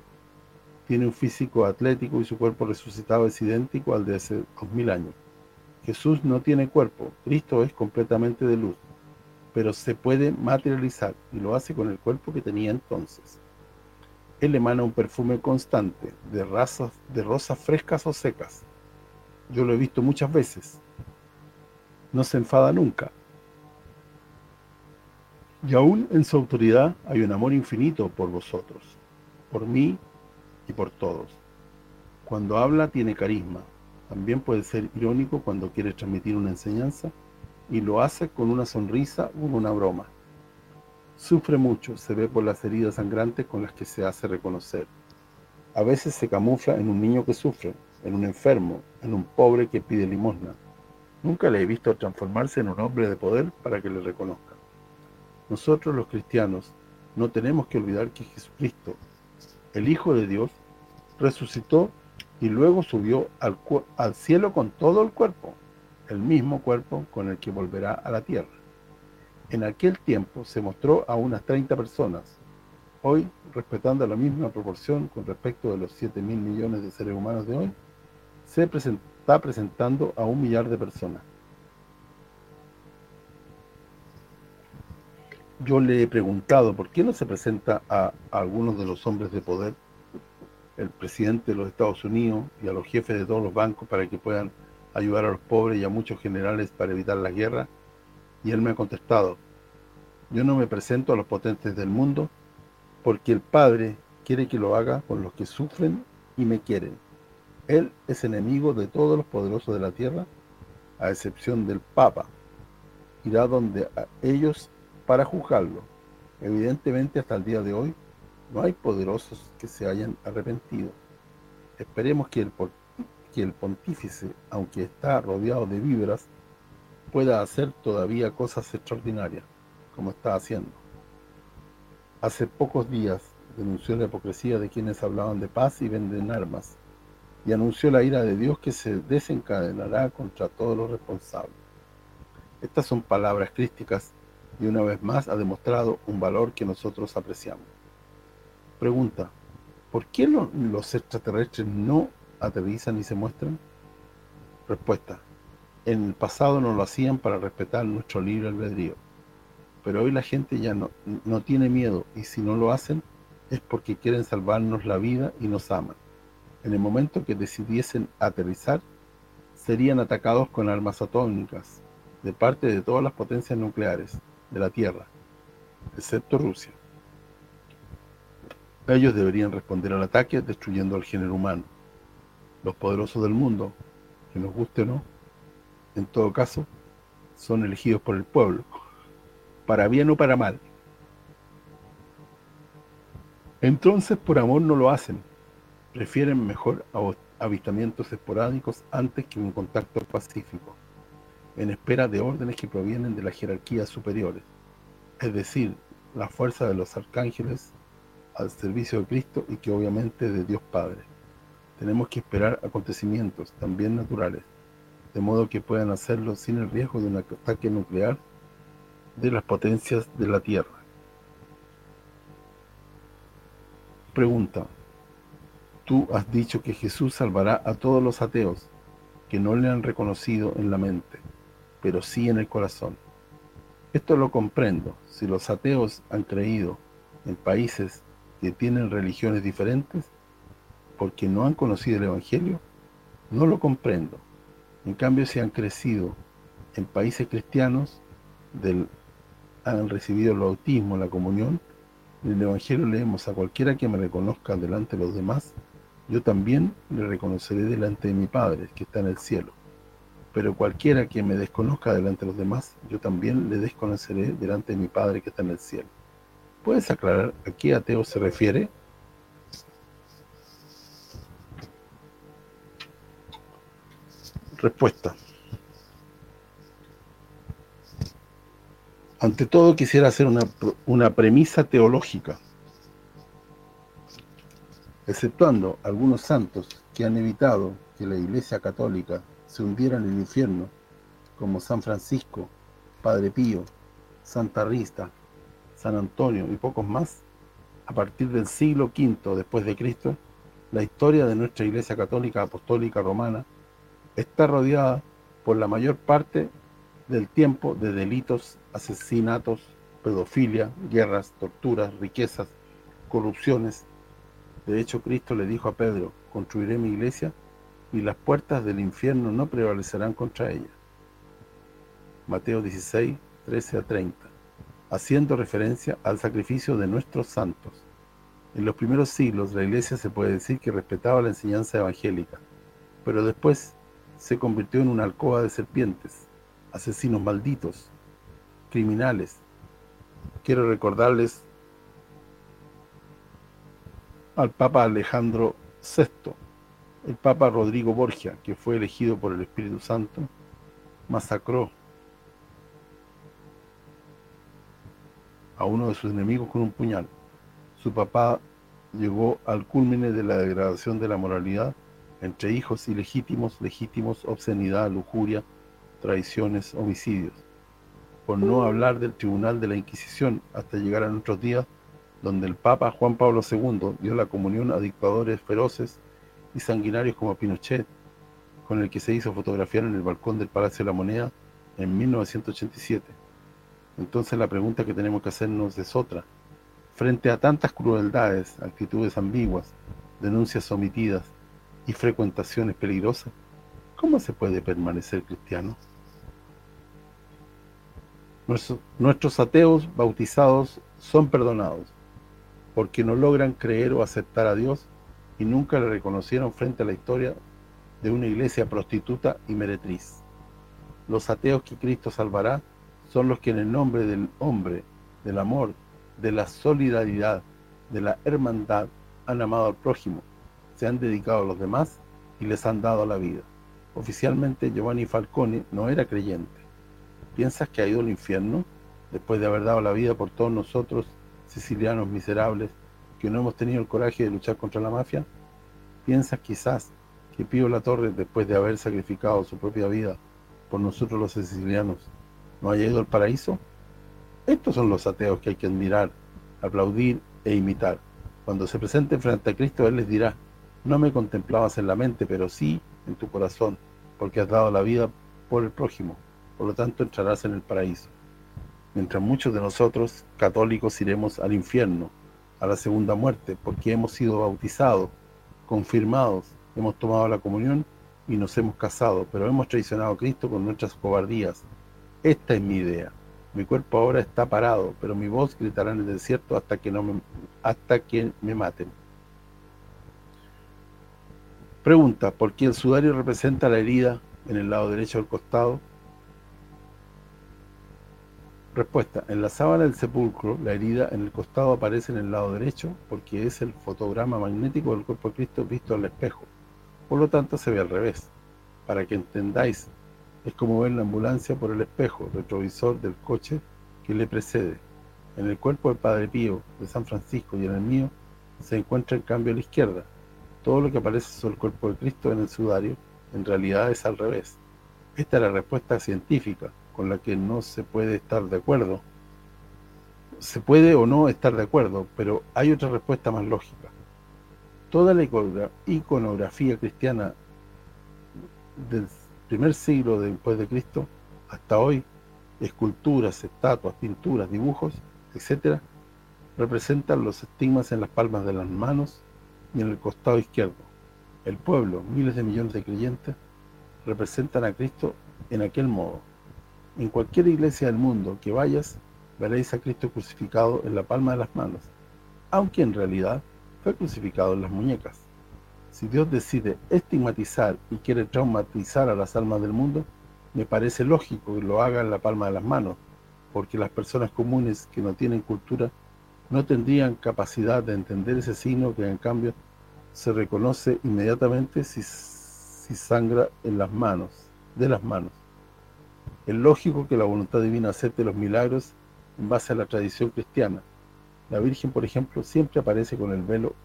Tiene un físico atlético y su cuerpo resucitado es idéntico al de hace dos mil años. Jesús no tiene cuerpo, Cristo es completamente de luz, pero se puede materializar y lo hace con el cuerpo que tenía entonces. Él emana un perfume constante de, de rosas frescas o secas, yo lo he visto muchas veces. No se enfada nunca. Y aún en su autoridad hay un amor infinito por vosotros, por mí y por todos. Cuando habla tiene carisma. También puede ser irónico cuando quiere transmitir una enseñanza y lo hace con una sonrisa o una broma. Sufre mucho, se ve por las heridas sangrantes con las que se hace reconocer. A veces se camufla en un niño que sufre, en un enfermo, en un pobre que pide limosna. Nunca le he visto transformarse en un hombre de poder para que le reconozcan. Nosotros los cristianos no tenemos que olvidar que Jesucristo, el Hijo de Dios, resucitó y luego subió al, cielo con todo el cuerpo, el mismo cuerpo con el que volverá a la tierra. En aquel tiempo se mostró a unas 30 personas. Hoy, respetando la misma proporción con respecto de los 7 mil millones de seres humanos de hoy, se está presentando a un millar de personas. Yo le he preguntado por qué no se presenta a, algunos de los hombres de poder, el presidente de los Estados Unidos y a los jefes de todos los bancos para que puedan ayudar a los pobres y a muchos generales para evitar la guerra, y él me ha contestado, yo no me presento a los potentes del mundo porque el Padre quiere que lo haga con los que sufren y me quieren. Él es enemigo de todos los poderosos de la tierra, a excepción del Papa. Irá donde ellos para juzgarlo. Evidentemente, hasta el día de hoy, no hay poderosos que se hayan arrepentido. Esperemos que el, pontífice, aunque está rodeado de víveras, pueda hacer todavía cosas extraordinarias, como está haciendo. Hace pocos días denunció la hipocresía de quienes hablaban de paz y venden armas, y anunció la ira de Dios que se desencadenará contra todos los responsables. Estas son palabras crísticas y una vez más ha demostrado un valor que nosotros apreciamos. Pregunta, ¿por qué los extraterrestres no aterrizan y se muestran? Respuesta, en el pasado no lo hacían para respetar nuestro libre albedrío, pero hoy la gente ya no, no tiene miedo y si no lo hacen es porque quieren salvarnos la vida y nos aman. En el momento que decidiesen aterrizar, serían atacados con armas atómicas de parte de todas las potencias nucleares de la Tierra, excepto Rusia. Ellos deberían responder al ataque destruyendo al género humano. Los poderosos del mundo, que nos guste o no, en todo caso, son elegidos por el pueblo, para bien o para mal. Entonces, por amor no lo hacen. Prefieren mejor avistamientos esporádicos antes que un contacto pacífico en espera de órdenes que provienen de las jerarquías superiores, es decir, la fuerza de los arcángeles al servicio de Cristo y que obviamente de Dios Padre. Tenemos que esperar acontecimientos también naturales, de modo que puedan hacerlo sin el riesgo de un ataque nuclear de las potencias de la Tierra. Pregunta. Tú has dicho que Jesús salvará a todos los ateos que no le han reconocido en la mente pero sí en el corazón. Esto lo comprendo. Si los ateos han creído en países que tienen religiones diferentes, porque no han conocido el Evangelio, no lo comprendo. En cambio, si han crecido en países cristianos, han recibido el bautismo, la comunión, en el Evangelio leemos a cualquiera que me reconozca delante de los demás, yo también le reconoceré delante de mi Padre, que está en el cielo pero cualquiera que me desconozca delante de los demás, yo también le desconoceré delante de mi Padre que está en el cielo. ¿Puedes aclarar a qué ateo se refiere? Respuesta. Ante todo quisiera hacer una, una premisa teológica, exceptuando algunos santos que han evitado que la Iglesia Católica se hundieran en el infierno, como San Francisco, Padre Pío, Santa Rita, San Antonio y pocos más, a partir del siglo V después de Cristo, la historia de nuestra Iglesia Católica Apostólica Romana está rodeada por la mayor parte del tiempo de delitos, asesinatos, pedofilia, guerras, torturas, riquezas, corrupciones. De hecho, Cristo le dijo a Pedro, construiré mi iglesia y las puertas del infierno no prevalecerán contra ella. Mateo 16, 13 a 30, haciendo referencia al sacrificio de nuestros santos. En los primeros siglos la iglesia se puede decir que respetaba la enseñanza evangélica, pero después se convirtió en una alcoba de serpientes, asesinos malditos, criminales. Quiero recordarles al Papa Alejandro VI, el Papa Rodrigo Borgia, que fue elegido por el Espíritu Santo, masacró a uno de sus enemigos con un puñal. Su papá llegó al culmine de la degradación de la moralidad entre hijos ilegítimos, legítimos, obscenidad, lujuria, traiciones, homicidios. Por no hablar del tribunal de la Inquisición hasta llegar a nuestros días, donde el Papa Juan Pablo II dio la comunión a dictadores feroces y sanguinarios como Pinochet, con el que se hizo fotografiar en el balcón del Palacio de la Moneda en 1987. Entonces la pregunta que tenemos que hacernos es otra. Frente a tantas crueldades, actitudes ambiguas, denuncias omitidas y frecuentaciones peligrosas, ¿cómo se puede permanecer cristiano? Nuestros, ateos bautizados son perdonados, porque no logran creer o aceptar a Dios y nunca le reconocieron frente a la historia de una iglesia prostituta y meretriz. Los ateos que Cristo salvará son los que en el nombre del hombre, del amor, de la solidaridad, de la hermandad, han amado al prójimo, se han dedicado a los demás y les han dado la vida. Oficialmente Giovanni Falcone no era creyente. ¿Piensas que ha ido al infierno después de haber dado la vida por todos nosotros, sicilianos miserables, que no hemos tenido el coraje de luchar contra la mafia? ¿Piensas quizás que Pío La Torre, después de haber sacrificado su propia vida por nosotros los sicilianos, no haya ido al paraíso? Estos son los ateos que hay que admirar, aplaudir e imitar. Cuando se presenten frente a Cristo, Él les dirá, no me contemplabas en la mente, pero sí en tu corazón, porque has dado la vida por el prójimo, por lo tanto entrarás en el paraíso. Mientras muchos de nosotros, católicos, iremos al infierno, a la segunda muerte, porque hemos sido bautizados, confirmados, hemos tomado la comunión y nos hemos casado, pero hemos traicionado a Cristo con nuestras cobardías. Esta es mi idea. Mi cuerpo ahora está parado, pero mi voz gritará en el desierto hasta que no me, hasta que me maten. Pregunta, ¿por qué el sudario representa la herida en el lado derecho del costado? Respuesta, en la sábana del sepulcro, la herida en el costado aparece en el lado derecho porque es el fotograma magnético del cuerpo de Cristo visto al espejo. Por lo tanto, se ve al revés. Para que entendáis, es como ver la ambulancia por el espejo retrovisor del coche que le precede. En el cuerpo del Padre Pío de San Francisco y en el mío se encuentra el cambio a la izquierda. Todo lo que aparece sobre el cuerpo de Cristo en el sudario en realidad es al revés. Esta es la respuesta científica con la que no se puede estar de acuerdo. Se puede o no estar de acuerdo, pero hay otra respuesta más lógica. Toda la iconografía cristiana del primer siglo después de Cristo hasta hoy, esculturas, estatuas, pinturas, dibujos, etcétera, representan los estigmas en las palmas de las manos y en el costado izquierdo. El pueblo, miles de millones de creyentes, representan a Cristo en aquel modo. En cualquier iglesia del mundo que vayas, veréis a Cristo crucificado en la palma de las manos, aunque en realidad fue crucificado en las muñecas. Si Dios decide estigmatizar y quiere traumatizar a las almas del mundo, me parece lógico que lo haga en la palma de las manos, porque las personas comunes que no tienen cultura no tendrían capacidad de entender ese signo que en cambio se reconoce inmediatamente si, si sangra en las manos, de las manos. Es lógico que la voluntad divina acepte los milagros en base a la tradición cristiana. La Virgen, por ejemplo, siempre aparece con el velo,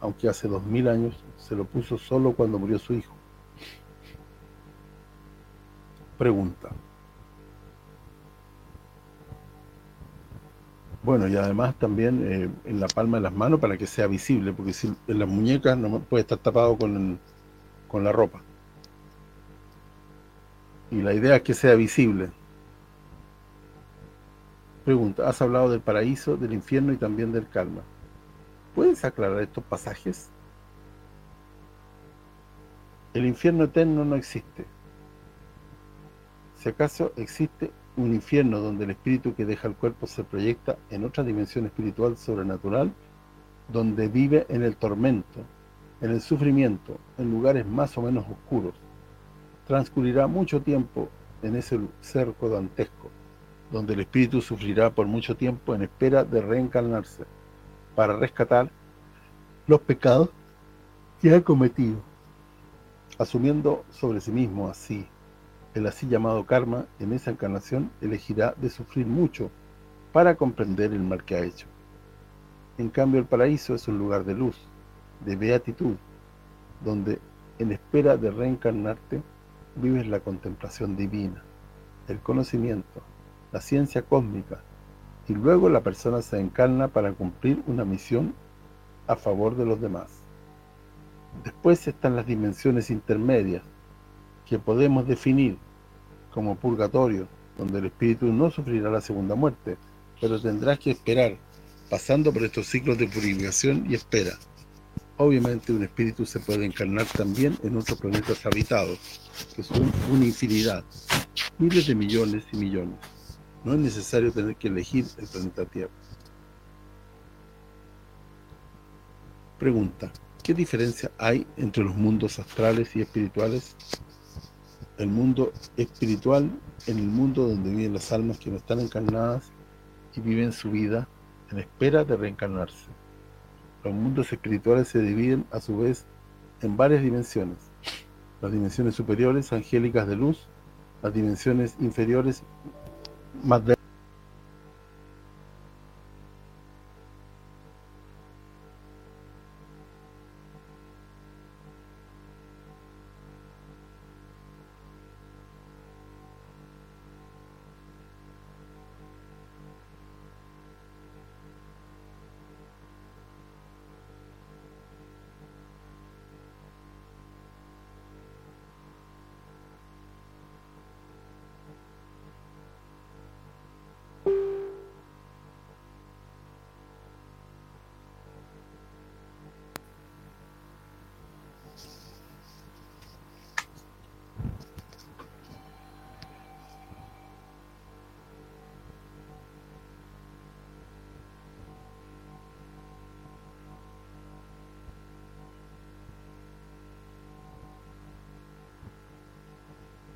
aunque hace dos mil años se lo puso solo cuando murió su hijo. Pregunta. Bueno, y además también eh, en la palma de las manos para que sea visible, porque si en las muñecas no puede estar tapado con, con la ropa. Y la idea es que sea visible. Pregunta, has hablado del paraíso, del infierno y también del calma. ¿Puedes aclarar estos pasajes? El infierno eterno no existe. Si acaso existe un infierno donde el espíritu que deja el cuerpo se proyecta en otra dimensión espiritual sobrenatural, donde vive en el tormento, en el sufrimiento, en lugares más o menos oscuros. Transcurrirá mucho tiempo en ese cerco dantesco, donde el espíritu sufrirá por mucho tiempo en espera de reencarnarse, para rescatar los pecados que ha cometido, asumiendo sobre sí mismo así el así llamado karma, en esa encarnación elegirá de sufrir mucho para comprender el mal que ha hecho. En cambio, el paraíso es un lugar de luz, de beatitud, donde en espera de reencarnarte vives la contemplación divina, el conocimiento, la ciencia cósmica, y luego la persona se encarna para cumplir una misión a favor de los demás. Después están las dimensiones intermedias, que podemos definir como purgatorio, donde el espíritu no sufrirá la segunda muerte, pero tendrá que esperar, pasando por estos ciclos de purificación y espera. Obviamente un espíritu se puede encarnar también en otros planetas habitados, que son una infinidad, miles de millones y millones. No es necesario tener que elegir el planeta Tierra. Pregunta, ¿qué diferencia hay entre los mundos astrales y espirituales? El mundo espiritual en el mundo donde viven las almas que no están encarnadas y viven su vida en espera de reencarnarse. Los mundos espirituales se dividen a su vez en varias dimensiones. Las dimensiones superiores, angélicas de luz, las dimensiones inferiores, más de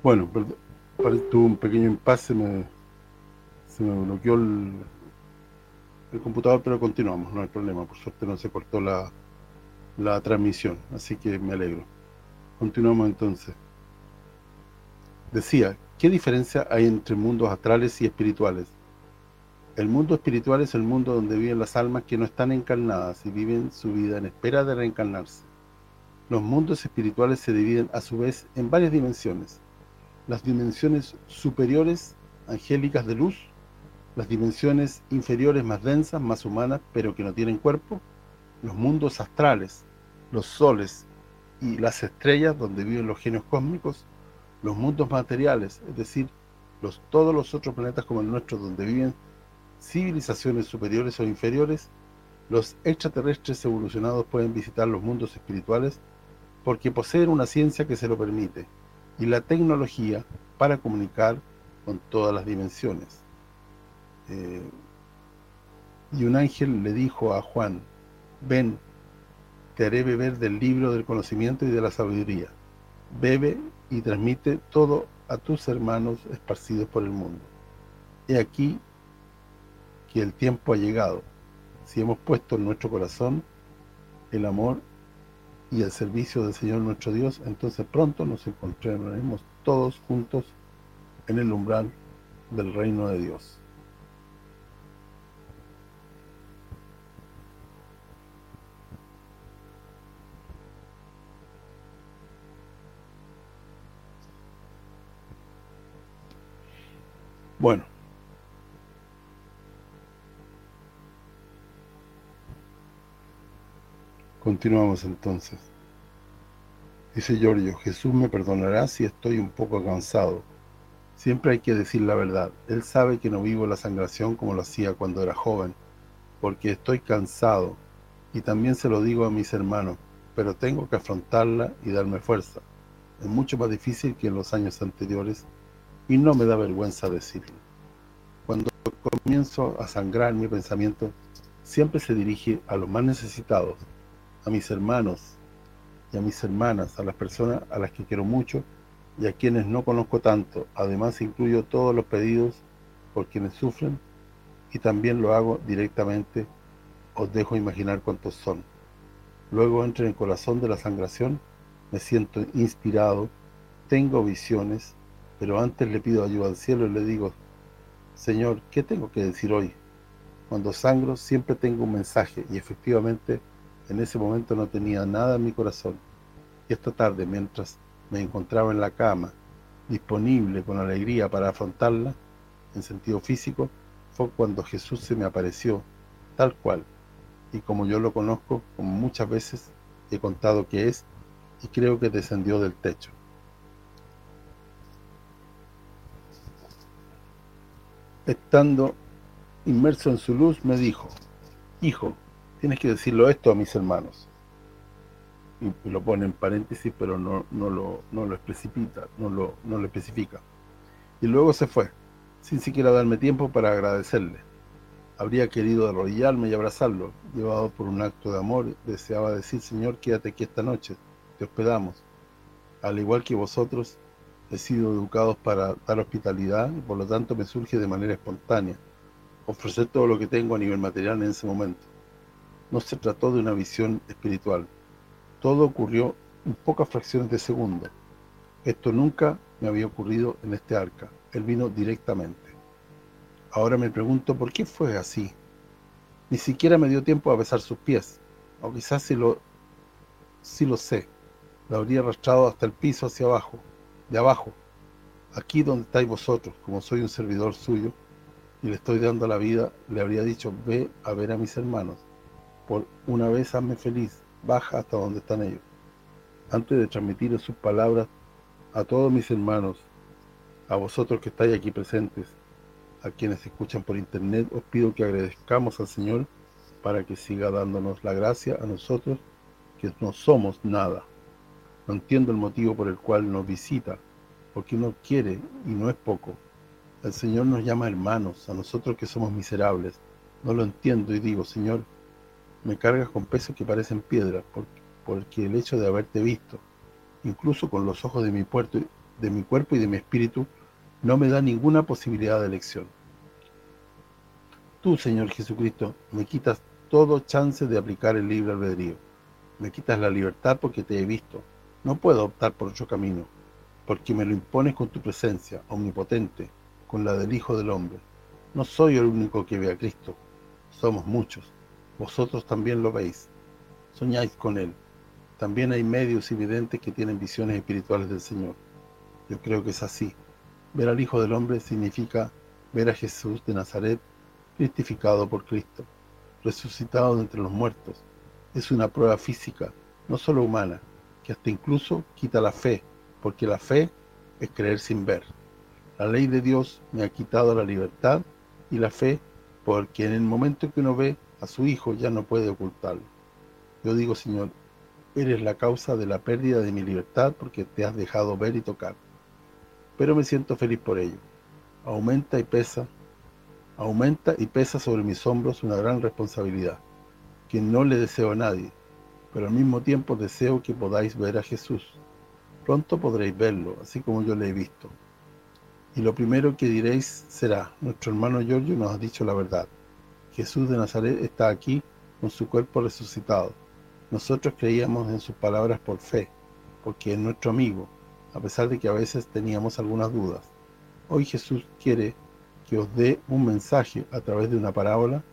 Bueno, tuve un pequeño impasse, me, se me bloqueó el, computador, pero continuamos, no hay problema. Por suerte no se cortó la, la transmisión, así que me alegro. Continuamos entonces. Decía, ¿qué diferencia hay entre mundos astrales y espirituales? El mundo espiritual es el mundo donde viven las almas que no están encarnadas y viven su vida en espera de reencarnarse. Los mundos espirituales se dividen a su vez en varias dimensiones las dimensiones superiores, angélicas de luz, las dimensiones inferiores más densas, más humanas, pero que no tienen cuerpo, los mundos astrales, los soles y las estrellas donde viven los genios cósmicos, los mundos materiales, es decir, los todos los otros planetas como el nuestro donde viven civilizaciones superiores o inferiores, los extraterrestres evolucionados pueden visitar los mundos espirituales porque poseen una ciencia que se lo permite y la tecnología para comunicar con todas las dimensiones. Eh, y un ángel le dijo a Juan, ven, te haré beber del libro del conocimiento y de la sabiduría. Bebe y transmite todo a tus hermanos esparcidos por el mundo. He aquí que el tiempo ha llegado. Si hemos puesto en nuestro corazón el amor y el servicio del Señor nuestro Dios, entonces pronto nos encontraremos todos juntos en el umbral del reino de Dios. Bueno, Continuamos entonces. Dice Giorgio, Jesús me perdonará si estoy un poco cansado. Siempre hay que decir la verdad. Él sabe que no vivo la sangración como lo hacía cuando era joven, porque estoy cansado. Y también se lo digo a mis hermanos, pero tengo que afrontarla y darme fuerza. Es mucho más difícil que en los años anteriores y no me da vergüenza decirlo. Cuando comienzo a sangrar mi pensamiento, siempre se dirige a los más necesitados, a mis hermanos y a mis hermanas, a las personas a las que quiero mucho y a quienes no conozco tanto. Además incluyo todos los pedidos por quienes sufren y también lo hago directamente, os dejo imaginar cuántos son. Luego entro en el corazón de la sangración, me siento inspirado, tengo visiones, pero antes le pido ayuda al cielo y le digo, Señor, ¿qué tengo que decir hoy? Cuando sangro siempre tengo un mensaje y efectivamente en ese momento no tenía nada en mi corazón. Y esta tarde, mientras me encontraba en la cama, disponible con alegría para afrontarla, en sentido físico, fue cuando Jesús se me apareció, tal cual, y como yo lo conozco, como muchas veces he contado que es, y creo que descendió del techo. Estando inmerso en su luz, me dijo, Hijo, tienes que decirlo esto a mis hermanos. Y lo pone en paréntesis, pero no, no, lo, no lo especifica, no lo, no lo especifica. Y luego se fue, sin siquiera darme tiempo para agradecerle. Habría querido arrodillarme y abrazarlo, llevado por un acto de amor, deseaba decir, Señor, quédate aquí esta noche, te hospedamos. Al igual que vosotros, he sido educados para dar hospitalidad y por lo tanto me surge de manera espontánea ofrecer todo lo que tengo a nivel material en ese momento. No se trató de una visión espiritual. Todo ocurrió en pocas fracciones de segundo. Esto nunca me había ocurrido en este arca. Él vino directamente. Ahora me pregunto por qué fue así. Ni siquiera me dio tiempo a besar sus pies. O quizás si lo, lo sé. Lo habría arrastrado hasta el piso hacia abajo. De abajo. Aquí donde estáis vosotros, como soy un servidor suyo, y le estoy dando la vida, le habría dicho, ve a ver a mis hermanos. Por una vez hazme feliz, baja hasta donde están ellos. Antes de transmitir sus palabras a todos mis hermanos, a vosotros que estáis aquí presentes, a quienes escuchan por internet, os pido que agradezcamos al Señor para que siga dándonos la gracia a nosotros, que no somos nada. No entiendo el motivo por el cual nos visita, porque no quiere y no es poco el Señor nos llama hermanos, a nosotros que somos miserables. No lo entiendo y digo, Señor, me cargas con pesos que parecen piedras, porque, el hecho de haberte visto, incluso con los ojos de mi, puerto, de mi cuerpo y de mi espíritu, no me da ninguna posibilidad de elección. Tú, Señor Jesucristo, me quitas todo chance de aplicar el libre albedrío. Me quitas la libertad porque te he visto. No puedo optar por otro camino, porque me lo impones con tu presencia, omnipotente, con la del Hijo del Hombre. No soy el único que ve a Cristo, somos muchos. Vosotros también lo veis, soñáis con Él. También hay medios evidentes que tienen visiones espirituales del Señor. Yo creo que es así. Ver al Hijo del Hombre significa ver a Jesús de Nazaret cristificado por Cristo, resucitado de entre los muertos. Es una prueba física, no solo humana, que hasta incluso quita la fe, porque la fe es creer sin ver. La ley de Dios me ha quitado la libertad y la fe, porque en el momento que uno ve a su hijo ya no puede ocultarlo. Yo digo, Señor, eres la causa de la pérdida de mi libertad porque te has dejado ver y tocar. Pero me siento feliz por ello. Aumenta y pesa, aumenta y pesa sobre mis hombros una gran responsabilidad, que no le deseo a nadie, pero al mismo tiempo deseo que podáis ver a Jesús. Pronto podréis verlo, así como yo le he visto. Y lo primero que diréis será, nuestro hermano Giorgio nos ha dicho la verdad. Jesús de Nazaret está aquí con su cuerpo resucitado. Nosotros creíamos en sus palabras por fe, porque es nuestro amigo, a pesar de que a veces teníamos algunas dudas. Hoy Jesús quiere que os dé un mensaje a través de una parábola,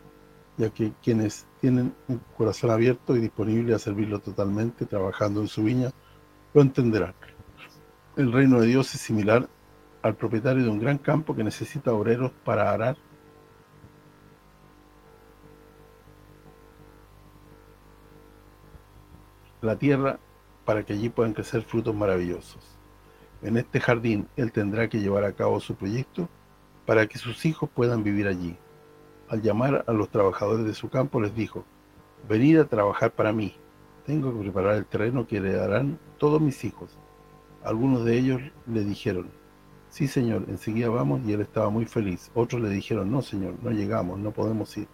ya que quienes tienen un corazón abierto y disponible a servirlo totalmente, trabajando en su viña, lo entenderán. El reino de Dios es similar al propietario de un gran campo que necesita obreros para arar la tierra para que allí puedan crecer frutos maravillosos. En este jardín él tendrá que llevar a cabo su proyecto para que sus hijos puedan vivir allí. Al llamar a los trabajadores de su campo les dijo, venid a trabajar para mí, tengo que preparar el terreno que heredarán todos mis hijos. Algunos de ellos le dijeron, Sí, señor, enseguida vamos y él estaba muy feliz. Otros le dijeron, no, señor, no llegamos, no podemos ir.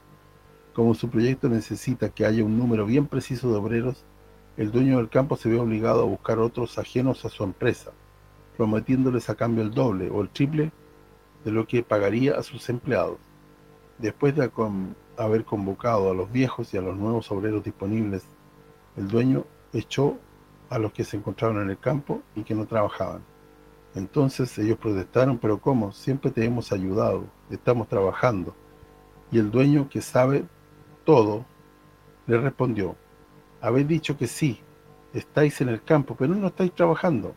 Como su proyecto necesita que haya un número bien preciso de obreros, el dueño del campo se ve obligado a buscar otros ajenos a su empresa, prometiéndoles a cambio el doble o el triple de lo que pagaría a sus empleados. Después de haber convocado a los viejos y a los nuevos obreros disponibles, el dueño echó a los que se encontraban en el campo y que no trabajaban. Entonces ellos protestaron, pero ¿cómo? Siempre te hemos ayudado, estamos trabajando. Y el dueño que sabe todo le respondió, habéis dicho que sí, estáis en el campo, pero no estáis trabajando.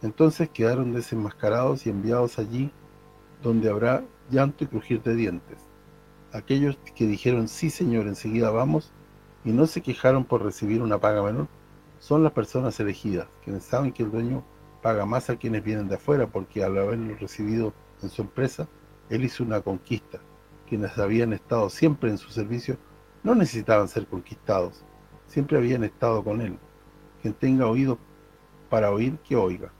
Entonces quedaron desenmascarados y enviados allí, donde habrá llanto y crujir de dientes. Aquellos que dijeron, sí señor, enseguida vamos, y no se quejaron por recibir una paga menor, son las personas elegidas, quienes saben que el dueño paga más a quienes vienen de afuera, porque al haberlo recibido en su empresa, él hizo una conquista. Quienes habían estado siempre en su servicio no necesitaban ser conquistados, siempre habían estado con él. Quien tenga oído para oír, que oiga.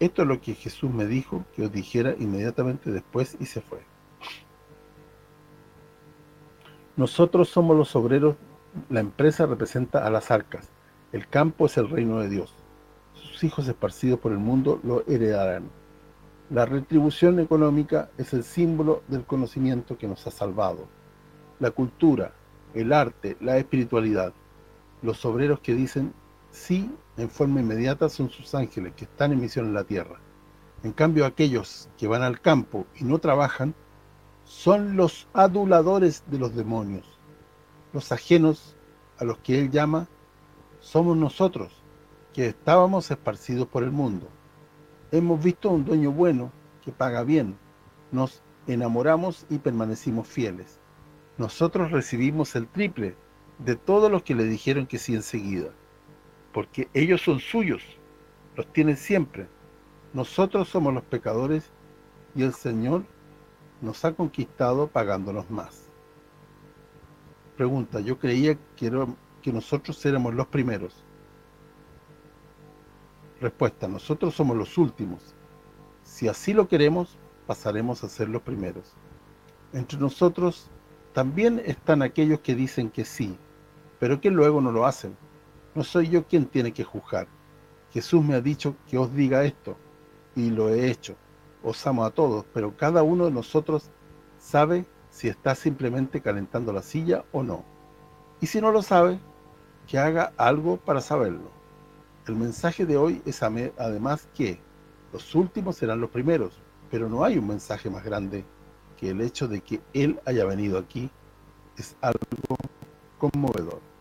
Esto es lo que Jesús me dijo que os dijera inmediatamente después y se fue. Nosotros somos los obreros, la empresa representa a las arcas, el campo es el reino de Dios. Sus hijos esparcidos por el mundo lo heredarán. La retribución económica es el símbolo del conocimiento que nos ha salvado. La cultura, el arte, la espiritualidad. Los obreros que dicen sí en forma inmediata son sus ángeles que están en misión en la tierra. En cambio, aquellos que van al campo y no trabajan son los aduladores de los demonios. Los ajenos a los que él llama somos nosotros, que estábamos esparcidos por el mundo. Hemos visto a un dueño bueno que paga bien. Nos enamoramos y permanecimos fieles. Nosotros recibimos el triple de todos los que le dijeron que sí enseguida porque ellos son suyos, los tienen siempre. Nosotros somos los pecadores y el Señor nos ha conquistado pagándonos más. Pregunta, yo creía que, que nosotros éramos los primeros. Respuesta, nosotros somos los últimos. Si así lo queremos, pasaremos a ser los primeros. Entre nosotros también están aquellos que dicen que sí, pero que luego no lo hacen. No soy yo quien tiene que juzgar. Jesús me ha dicho que os diga esto, y lo he hecho. Os amo a todos, pero cada uno de nosotros sabe si está simplemente calentando la silla o no. Y si no lo sabe, que haga algo para saberlo. El mensaje de hoy es además que los últimos serán los primeros, pero no hay un mensaje más grande que el hecho de que Él haya venido aquí es algo conmovedor.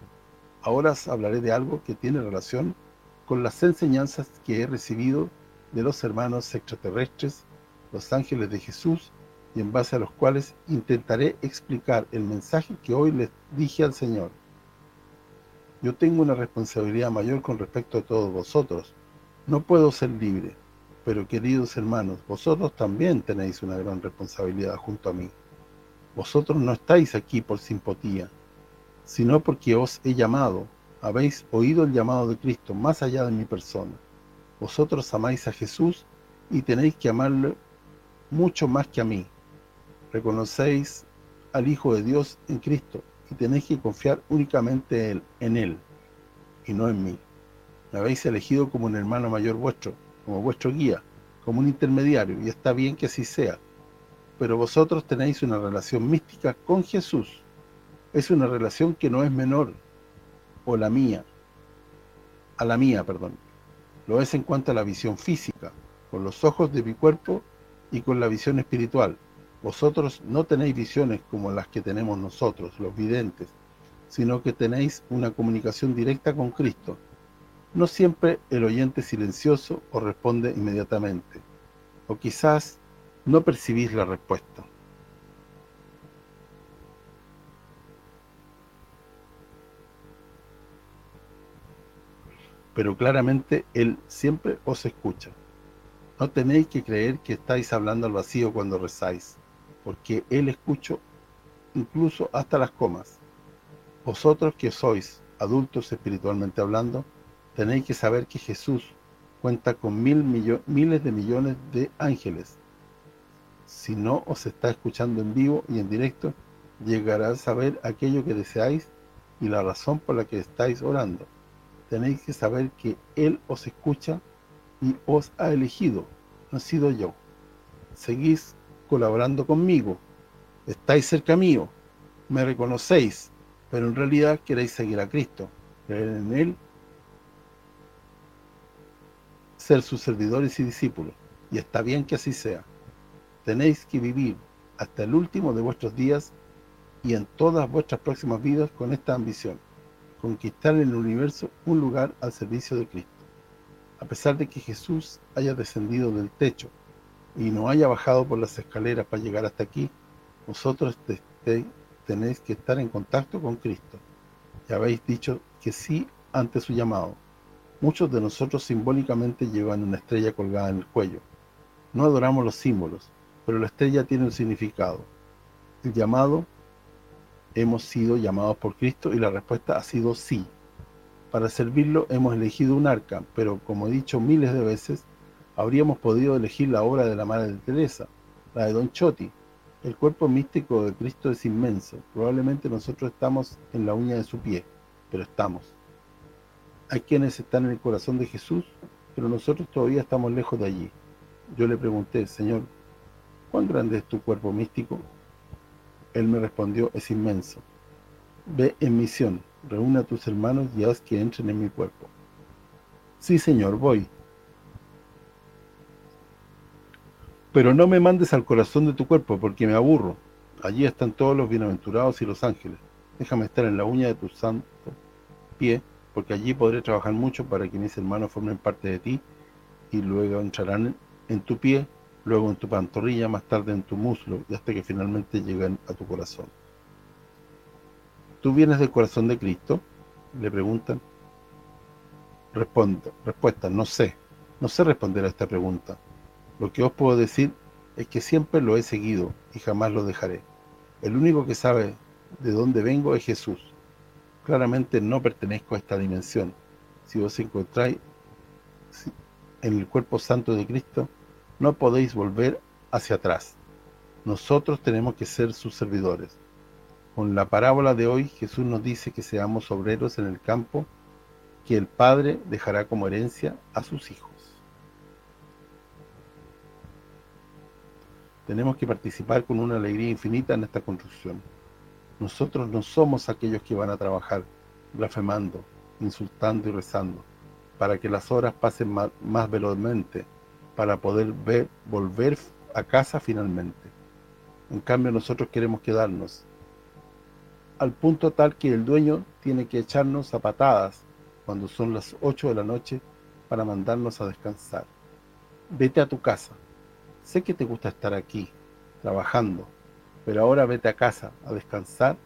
Ahora hablaré de algo que tiene relación con las enseñanzas que he recibido de los hermanos extraterrestres, los ángeles de Jesús, y en base a los cuales intentaré explicar el mensaje que hoy les dije al Señor. Yo tengo una responsabilidad mayor con respecto a todos vosotros. No puedo ser libre, pero queridos hermanos, vosotros también tenéis una gran responsabilidad junto a mí. Vosotros no estáis aquí por simpatía, sino porque os he llamado, habéis oído el llamado de Cristo más allá de mi persona. Vosotros amáis a Jesús y tenéis que amarle mucho más que a mí. Reconocéis al Hijo de Dios en Cristo y tenéis que confiar únicamente en Él y no en mí. Me habéis elegido como un hermano mayor vuestro, como vuestro guía, como un intermediario, y está bien que así sea. Pero vosotros tenéis una relación mística con Jesús, es una relación que no es menor, o la mía, a la mía, perdón. Lo es en cuanto a la visión física, con los ojos de mi cuerpo y con la visión espiritual. Vosotros no tenéis visiones como las que tenemos nosotros, los videntes, sino que tenéis una comunicación directa con Cristo. No siempre el oyente silencioso os responde inmediatamente, o quizás no percibís la respuesta. Pero claramente Él siempre os escucha. No tenéis que creer que estáis hablando al vacío cuando rezáis, porque Él escucha incluso hasta las comas. Vosotros que sois adultos espiritualmente hablando, tenéis que saber que Jesús cuenta con mil miles de millones de ángeles. Si no os está escuchando en vivo y en directo, llegará a saber aquello que deseáis y la razón por la que estáis orando tenéis que saber que Él os escucha y os ha elegido, no sido yo. Seguís colaborando conmigo, estáis cerca mío, me reconocéis, pero en realidad queréis seguir a Cristo, creer en Él, ser sus servidores y discípulos, y está bien que así sea. Tenéis que vivir hasta el último de vuestros días y en todas vuestras próximas vidas con esta ambición, conquistar en el universo un lugar al servicio de Cristo. A pesar de que Jesús haya descendido del techo y no haya bajado por las escaleras para llegar hasta aquí, vosotros tenéis que estar en contacto con Cristo. Ya habéis dicho que sí ante su llamado. Muchos de nosotros simbólicamente llevan una estrella colgada en el cuello. No adoramos los símbolos, pero la estrella tiene un significado. El llamado, hemos sido llamados por Cristo y la respuesta ha sido sí. Para servirlo hemos elegido un arca, pero como he dicho miles de veces, habríamos podido elegir la obra de la Madre de Teresa, la de Don Chotti. El cuerpo místico de Cristo es inmenso. Probablemente nosotros estamos en la uña de su pie, pero estamos. Hay quienes están en el corazón de Jesús, pero nosotros todavía estamos lejos de allí. Yo le pregunté, Señor, ¿cuán grande es tu cuerpo místico? Él me respondió, es inmenso. Ve en misión, reúne a tus hermanos y haz que entren en mi cuerpo. Sí, Señor, voy. Pero no me mandes al corazón de tu cuerpo, porque me aburro. Allí están todos los bienaventurados y los ángeles. Déjame estar en la uña de tu santo pie porque allí podré trabajar mucho para que mis hermanos formen parte de ti y luego entrarán en tu pie, luego en tu pantorrilla, más tarde en tu muslo y hasta que finalmente lleguen a tu corazón. ¿Tú vienes del corazón de Cristo? Le preguntan. Responde, respuesta, no sé. No sé responder a esta pregunta. Lo que os puedo decir es que siempre lo he seguido y jamás lo dejaré. El único que sabe de dónde vengo es Jesús claramente no pertenezco a esta dimensión. Si os encontráis en el cuerpo santo de Cristo, no podéis volver hacia atrás. Nosotros tenemos que ser sus servidores. Con la parábola de hoy, Jesús nos dice que seamos obreros en el campo que el Padre dejará como herencia a sus hijos. Tenemos que participar con una alegría infinita en esta construcción. Nosotros no somos aquellos que van a trabajar blasfemando, insultando y rezando, para que las horas pasen más, velozmente, para poder ver, volver a casa finalmente. En cambio, nosotros queremos quedarnos, al punto tal que el dueño tiene que echarnos a patadas cuando son las 8 de la noche para mandarnos a descansar. Vete a tu casa. Sé que te gusta estar aquí, trabajando, pero ahora vete a casa a descansar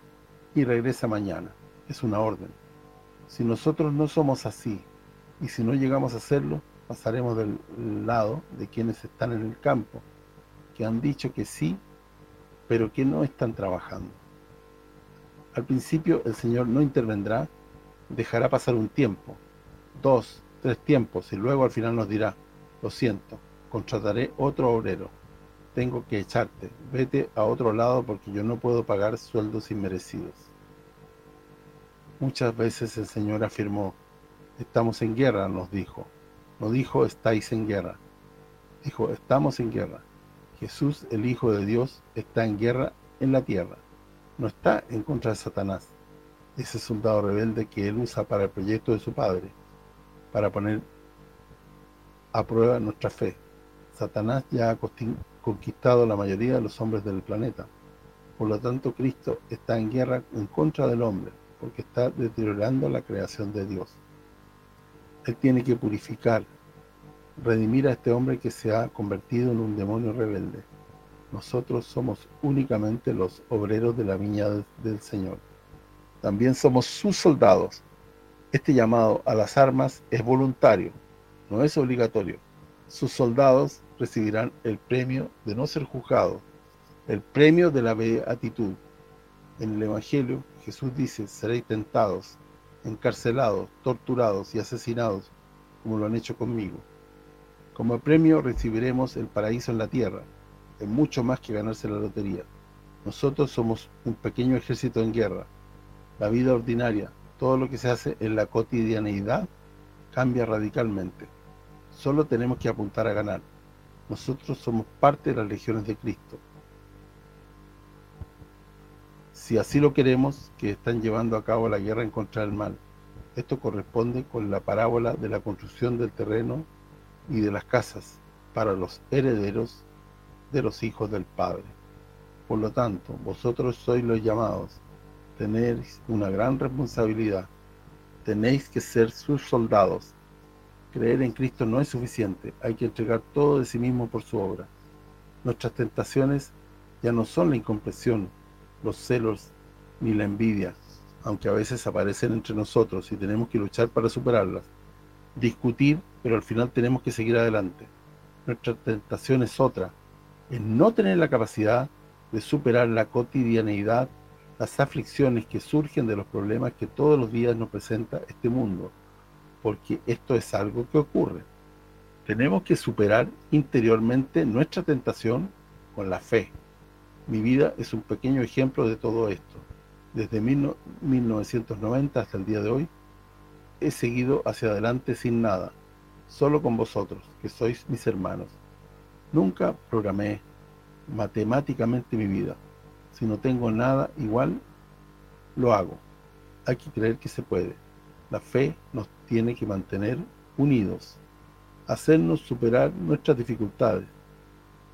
y regresa mañana. Es una orden. Si nosotros no somos así, y si no llegamos a hacerlo, pasaremos del lado de quienes están en el campo, que han dicho que sí, pero que no están trabajando. Al principio el Señor no intervendrá, dejará pasar un tiempo, dos, tres tiempos, y luego al final nos dirá, lo siento, contrataré otro obrero tengo que echarte, vete a otro lado porque yo no puedo pagar sueldos inmerecidos. Muchas veces el Señor afirmó, estamos en guerra, nos dijo. No dijo, estáis en guerra. Dijo, estamos en guerra. Jesús, el Hijo de Dios, está en guerra en la tierra. No está en contra de Satanás, ese soldado rebelde que él usa para el proyecto de su Padre, para poner a prueba nuestra fe. Satanás ya ha conquistado la mayoría de los hombres del planeta. Por lo tanto, Cristo está en guerra en contra del hombre, porque está deteriorando la creación de Dios. Él tiene que purificar, redimir a este hombre que se ha convertido en un demonio rebelde. Nosotros somos únicamente los obreros de la viña del Señor. También somos sus soldados. Este llamado a las armas es voluntario, no es obligatorio. Sus soldados recibirán el premio de no ser juzgados, el premio de la beatitud. En el Evangelio, Jesús dice, seréis tentados, encarcelados, torturados y asesinados, como lo han hecho conmigo. Como premio recibiremos el paraíso en la tierra, es mucho más que ganarse la lotería. Nosotros somos un pequeño ejército en guerra. La vida ordinaria, todo lo que se hace en la cotidianeidad, cambia radicalmente. Solo tenemos que apuntar a ganar. Nosotros somos parte de las legiones de Cristo. Si así lo queremos, que están llevando a cabo la guerra en contra del mal. Esto corresponde con la parábola de la construcción del terreno y de las casas para los herederos de los hijos del Padre. Por lo tanto, vosotros sois los llamados, tenéis una gran responsabilidad, tenéis que ser sus soldados. Creer en Cristo no es suficiente, hay que entregar todo de sí mismo por su obra. Nuestras tentaciones ya no son la incomprensión, los celos ni la envidia, aunque a veces aparecen entre nosotros y tenemos que luchar para superarlas. Discutir, pero al final tenemos que seguir adelante. Nuestra tentación es otra, es no tener la capacidad de superar la cotidianeidad, las aflicciones que surgen de los problemas que todos los días nos presenta este mundo, porque esto es algo que ocurre. Tenemos que superar interiormente nuestra tentación con la fe. Mi vida es un pequeño ejemplo de todo esto. Desde 1990 hasta el día de hoy, he seguido hacia adelante sin nada, solo con vosotros, que sois mis hermanos. Nunca programé matemáticamente mi vida. Si no tengo nada igual, lo hago. Hay que creer que se puede. La fe nos tiene que mantener unidos, hacernos superar nuestras dificultades.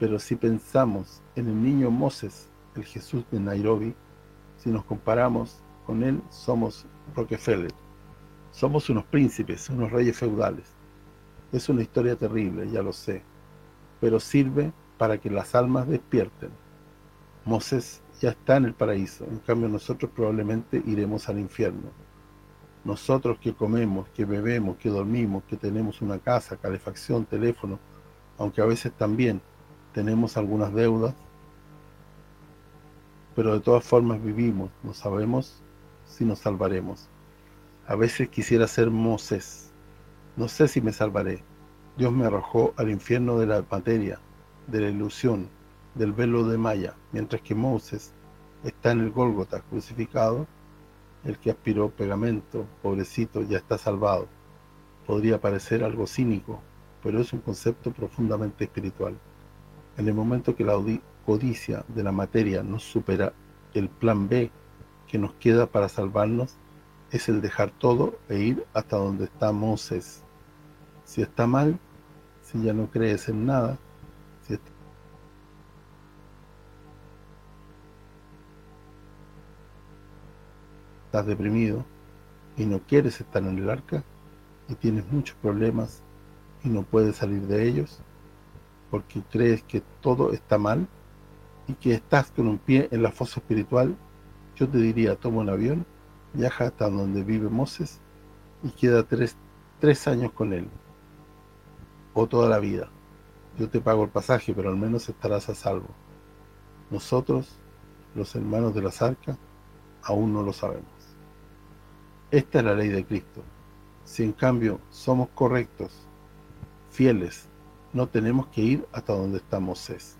Pero si pensamos en el niño Moses, el Jesús de Nairobi, si nos comparamos con él, somos Rockefeller. Somos unos príncipes, unos reyes feudales. Es una historia terrible, ya lo sé, pero sirve para que las almas despierten. Moses ya está en el paraíso, en cambio nosotros probablemente iremos al infierno. Nosotros que comemos, que bebemos, que dormimos, que tenemos una casa, calefacción, teléfono, aunque a veces también tenemos algunas deudas, pero de todas formas vivimos, no sabemos si nos salvaremos. A veces quisiera ser Moses, no sé si me salvaré. Dios me arrojó al infierno de la materia, de la ilusión, del velo de Maya, mientras que Moses está en el Gólgota crucificado, el que aspiró pegamento, pobrecito, ya está salvado. Podría parecer algo cínico, pero es un concepto profundamente espiritual. En el momento que la codicia de la materia nos supera, el plan B que nos queda para salvarnos es el dejar todo e ir hasta donde está Moses. Si está mal, si ya no crees en nada, si estás deprimido y no quieres estar en el arca y tienes muchos problemas y no puedes salir de ellos porque crees que todo está mal y que estás con un pie en la fosa espiritual, yo te diría, toma un avión, viaja hasta donde vive Moses y queda tres, tres años con él, o toda la vida. Yo te pago el pasaje, pero al menos estarás a salvo. Nosotros, los hermanos de las arcas, aún no lo sabemos. Esta es la ley de Cristo. Si en cambio somos correctos, fieles, no tenemos que ir hasta donde está Moisés.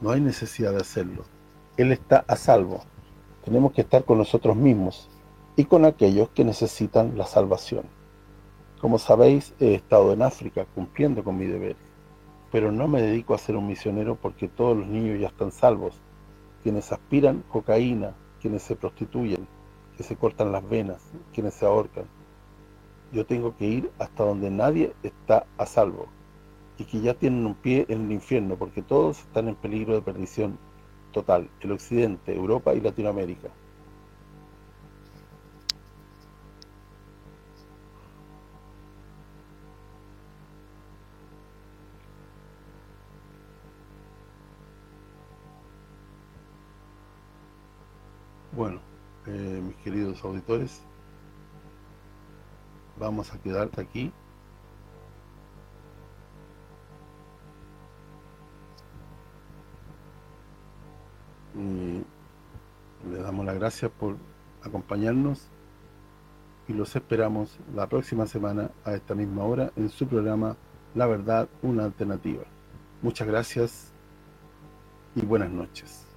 No hay necesidad de hacerlo. Él está a salvo. Tenemos que estar con nosotros mismos y con aquellos que necesitan la salvación. Como sabéis, he estado en África cumpliendo con mi deber, pero no me dedico a ser un misionero porque todos los niños ya están salvos, quienes aspiran cocaína, quienes se prostituyen, que se cortan las venas, quienes se ahorcan. Yo tengo que ir hasta donde nadie está a salvo y que ya tienen un pie en el infierno porque todos están en peligro de perdición total, el occidente, Europa y Latinoamérica. Bueno, eh, mis queridos auditores, vamos a quedar aquí. Y le damos las gracias por acompañarnos y los esperamos la próxima semana a esta misma hora en su programa La Verdad, una alternativa. Muchas gracias y buenas noches.